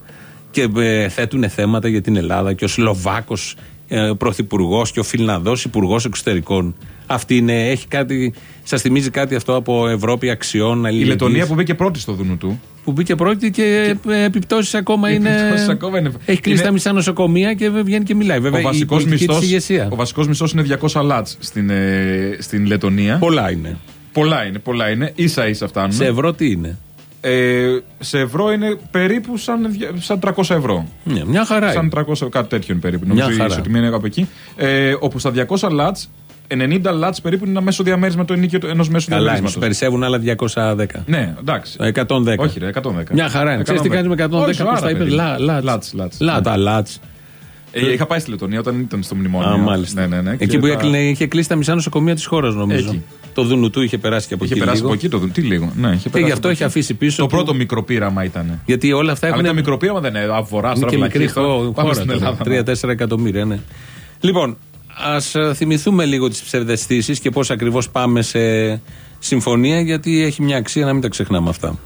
και ε, θέτουν θέματα για την Ελλάδα και ο Σλοβάκος ε, ο Πρωθυπουργός και ο Φιλναδός Υπουργός Εξωτερικών. Αυτή είναι, έχει κάτι, σας θυμίζει κάτι αυτό από Ευρώπη αξιών, Η αλληλεγγύης; Λετωνία που μπήκε πρώτη στο Δούνου του. που μπήκε πρώτη και, επιπτώσεις ακόμα Οι είναι. επιπτώσεις ακόμα είναι- Έχει κλείσει είναι- τα μισά νοσοκομεία και βγαίνει και μιλάει. Βέβαια, ο η βασικός πολιτική της μισθός, ηγεσία. ο βασικός μισθός είναι 200 λάτς στην, ε, στην Λετωνία. Πολλά είναι. Πολλά είναι, πολλά είναι. Ίσα ίσα φτάνουν. Σε ευρώ τι είναι; Ε, σε ευρώ είναι περίπου σαν, δια- σαν 300 ευρώ. Ναι, μια χαρά Σαν είναι. 300, κάτι τέτοιο είναι περίπου. Μια Νομίζω η χαρά. ισοτιμία είναι από εκεί. Ε, όπου στα 200 λάτς, 90 λάτς περίπου είναι ένα μέσο διαμέρισμα το ενίκιο ενός μέσου Καλά είναι. διαμέρισματος. Σου περισσεύουν άλλα 210. Ναι, εντάξει. 110. Όχι, ρε, 110. Μια χαρά είναι. Ξέρεις τι κάνεις με 110 Όχι, πώς άρα, τα είπες, παιδί. λα- λάτς. Λάτς, λάτς. Λά, τα λάτς. Ε, είχα πάει στη Λετωνία όταν ήταν στο μνημόνιο. Α, μάλιστα. Ναι, ναι, ναι. Εκεί Και που τα- έκλεινε, είχε κλείσει τα μισά νοσοκομεία της χώρας, νομίζω. Εκεί. Το Δουνουτού είχε περάσει και από Είχε εκεί. περάσει λίγο. από εκεί το δουν. Τι λίγο. Ναι, είχε Και περάσει γι' αυτό από έχει εκεί. αφήσει πίσω. Το του- πρώτο μικρό πείραμα ήταν. Γιατί όλα αυτά Αλλά έχουν. ήταν μικρό πείραμα, δεν είναι. Αβορά Είναι τώρα και μικρή βλακίες, τώρα. χώ- Πάμε χώρας. στην Ελλάδα. ναι. 3-4 εκατομμύρια, ναι. Λοιπόν, ας θυμηθούμε λίγο τις ψευδεστήσεις και πώς ακριβώς πάμε σε συμφωνία, γιατί έχει μια αξία να μην τα ξεχνάμε αυτά.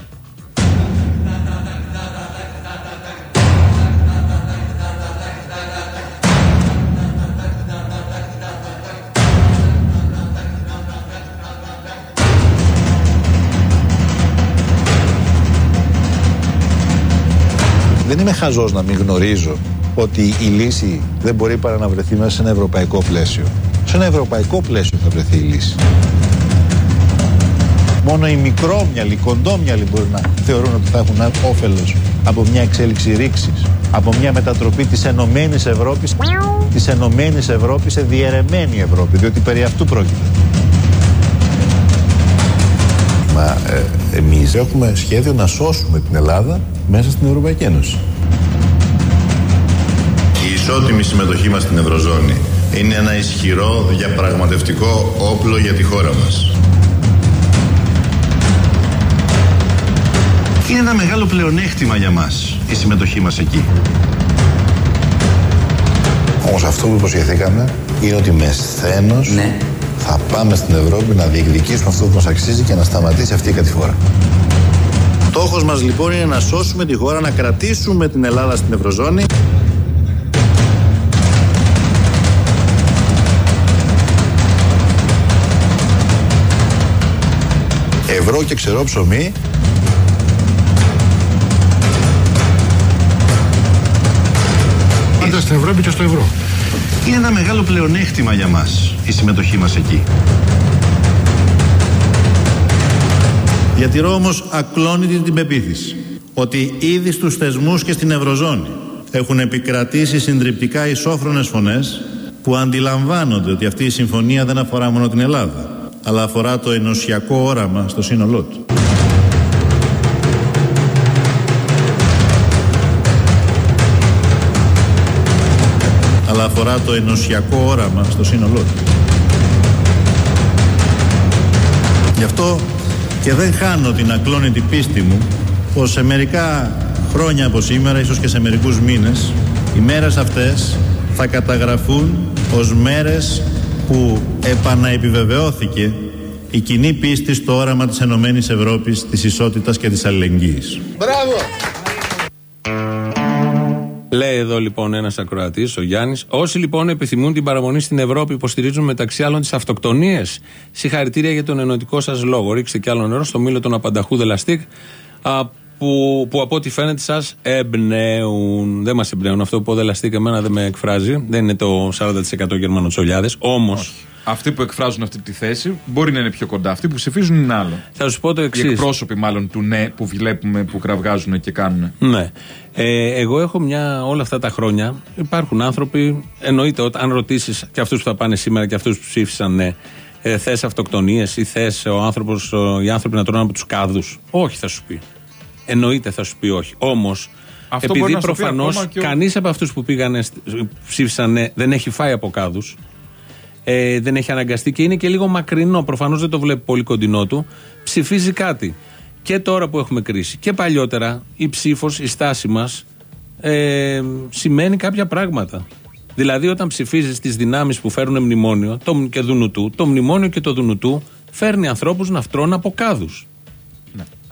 Δεν είμαι χαζός να μην γνωρίζω ότι η λύση δεν μπορεί παρά να βρεθεί μέσα σε ένα ευρωπαϊκό πλαίσιο. Σε ένα ευρωπαϊκό πλαίσιο θα βρεθεί η λύση. Μόνο οι μικρόμυαλοι, οι κοντόμυαλοι μπορεί να θεωρούν ότι θα έχουν όφελος από μια εξέλιξη ρήξης, από μια μετατροπή της Ενωμένης Ευρώπης, της Ενωμένης Ευρώπης σε διαιρεμένη Ευρώπη, διότι περί αυτού πρόκειται. Μα ε, εμείς έχουμε σχέδιο να σώσουμε την Ελλάδα μέσα στην Ευρωπαϊκή Ένωση. Η ισότιμη συμμετοχή μας στην Ευρωζώνη είναι ένα ισχυρό διαπραγματευτικό όπλο για τη χώρα μας. Είναι ένα μεγάλο πλεονέκτημα για μας η συμμετοχή μας εκεί. Όμως αυτό που υποσχεθήκαμε είναι ότι με σθένος θα πάμε στην Ευρώπη να διεκδικήσουμε αυτό που μας αξίζει και να σταματήσει αυτή η κατηφόρα. Στόχος μας λοιπόν είναι να σώσουμε τη χώρα, να κρατήσουμε την Ελλάδα στην Ευρωζώνη. Ευρώ και ξερό ψωμί Πάντα στην Ευρώπη και στο ευρώ. Είναι ένα μεγάλο πλεονέκτημα για μας η συμμετοχή μας εκεί. Διατηρώ όμως ακλόνητη την πεποίθηση ότι ήδη στους θεσμούς και στην Ευρωζώνη έχουν επικρατήσει συντριπτικά ισόφρονες φωνές που αντιλαμβάνονται ότι αυτή η συμφωνία δεν αφορά μόνο την Ελλάδα αλλά αφορά το ενωσιακό όραμα στο σύνολό του. αλλά αφορά το ενωσιακό όραμα στο σύνολό του. Γι' αυτό και δεν χάνω την ακλόνητη πίστη μου πως σε μερικά χρόνια από σήμερα, ίσως και σε μερικούς μήνες, οι μέρες αυτές θα καταγραφούν ως μέρες που επαναεπιβεβαιώθηκε η κοινή πίστη στο όραμα της Ενωμένης Ευρώπης, της ισότητας και της αλληλεγγύης. Μπράβο! Λέει εδώ λοιπόν ένας ακροατής, ο Γιάννης. Όσοι λοιπόν επιθυμούν την παραμονή στην Ευρώπη υποστηρίζουν μεταξύ άλλων τις αυτοκτονίες. Συγχαρητήρια για τον ενωτικό σας λόγο. Ρίξτε κι άλλο νερό στο μήλο των απανταχού Δελαστίκ. Α, Που, που από ό,τι φαίνεται σας εμπνέουν. Δεν μας εμπνέουν. Αυτό που πω Δελαστίκ εμένα δεν με εκφράζει. Δεν είναι το 40% Γερμανοτσολιάδε. Όμω. Αυτοί που εκφράζουν αυτή τη θέση μπορεί να είναι πιο κοντά. Αυτοί που ψηφίζουν είναι άλλο. Θα σου πω το Οι εξής. εκπρόσωποι μάλλον του ναι που βλέπουμε που κραυγάζουν και κάνουν. Ναι. Ε, εγώ έχω μια όλα αυτά τα χρόνια. Υπάρχουν άνθρωποι, εννοείται, όταν, αν ρωτήσεις και αυτούς που θα πάνε σήμερα και αυτούς που ψήφισαν ναι, ε, θες αυτοκτονίες ή θες ο άνθρωπος, ο- οι άνθρωποι να τρώνε από τους κάδους. Όχι, θα σου πει. Εννοείται θα σου πει όχι. Όμως, Αυτό μπορεί επειδή να σου πει προφανώς ακόμα και ο- κανείς από αυτούς που πήγανε, σ- ψήφισαν ναι, δεν έχει φάει από κάδους, ε, δεν έχει αναγκαστεί και είναι και λίγο μακρινό. Προφανώς δεν το βλέπει πολύ κοντινό του. Ψηφίζει κάτι. Και τώρα που έχουμε κρίση και παλιότερα η ψήφος, η στάση μας ε, σημαίνει κάποια πράγματα. Δηλαδή, όταν ψηφίζεις τις δυνάμεις που φέρουν μνημόνιο το, και δουνουτού, το μνημόνιο και το δουνουτού φέρνει ανθρώπους να φτρώνουν από κάδους.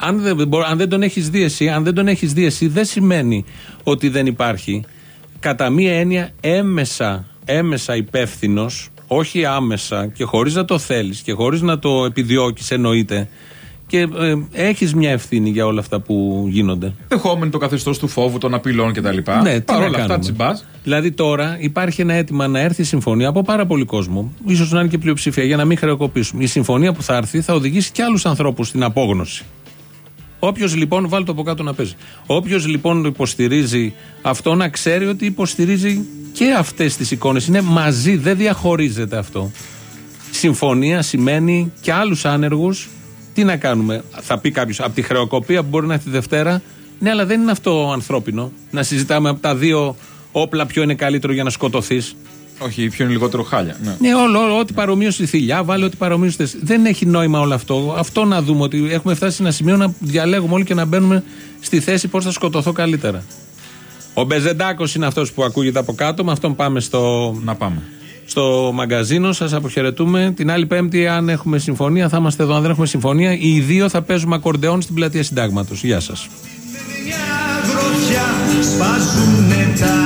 Αν, δεν, μπο- αν δεν τον έχεις δει εσύ, αν δεν τον έχεις δει εσύ, δεν σημαίνει ότι δεν υπάρχει κατά μία έννοια έμεσα έμεσα υπεύθυνος, όχι άμεσα και χωρίς να το θέλεις και χωρίς να το επιδιώκεις, εννοείται. Και ε, έχεις μια ευθύνη για όλα αυτά που γίνονται. Δεχόμενοι το καθεστώς του φόβου, των απειλών κτλ. Ναι, τι Παρ' να όλα αυτά κάνουμε. τσιμπάς. Δηλαδή τώρα υπάρχει ένα αίτημα να έρθει η συμφωνία από πάρα πολύ κόσμο, ίσως να είναι και πλειοψηφία, για να μην χρεοκοπήσουμε. Η συμφωνία που θα έρθει θα οδηγήσει και άλλους ανθρώπους στην απόγνωση. Όποιος λοιπόν, βάλει το από κάτω να παίζει. Όποιος λοιπόν υποστηρίζει αυτό, να ξέρει ότι υποστηρίζει και αυτές τις εικόνες. Είναι μαζί, δεν διαχωρίζεται αυτό. Συμφωνία σημαίνει και άλλους άνεργους. Τι να κάνουμε, θα πει κάποιος, από τη χρεοκοπία που μπορεί να έρθει Δευτέρα. Ναι, αλλά δεν είναι αυτό ανθρώπινο. Να συζητάμε από τα δύο όπλα ποιο είναι καλύτερο για να σκοτωθείς. Όχι, ποιο είναι λιγότερο χάλια. Ναι. Ναι, όλο, όλο, ό,τι παρομοίωση θηλιά, βάλε ό,τι παρομοίωση θες. Δεν έχει νόημα όλο αυτό. Αυτό να δούμε ότι έχουμε φτάσει σε ένα σημείο να διαλέγουμε όλοι και να μπαίνουμε στη θέση πώς θα σκοτωθώ καλύτερα. Ο Μπεζεντάκος είναι αυτός που ακούγεται από κάτω. Με αυτόν πάμε στο. Να πάμε. Στο μαγκαζίνο, σας αποχαιρετούμε. Την άλλη Πέμπτη, αν έχουμε συμφωνία, θα είμαστε εδώ. Αν δεν έχουμε συμφωνία, οι δύο θα παίζουμε ακορντεόν στην πλατεία Συντάγματος. Γεια σας. Γροθιά σπάζουνε τα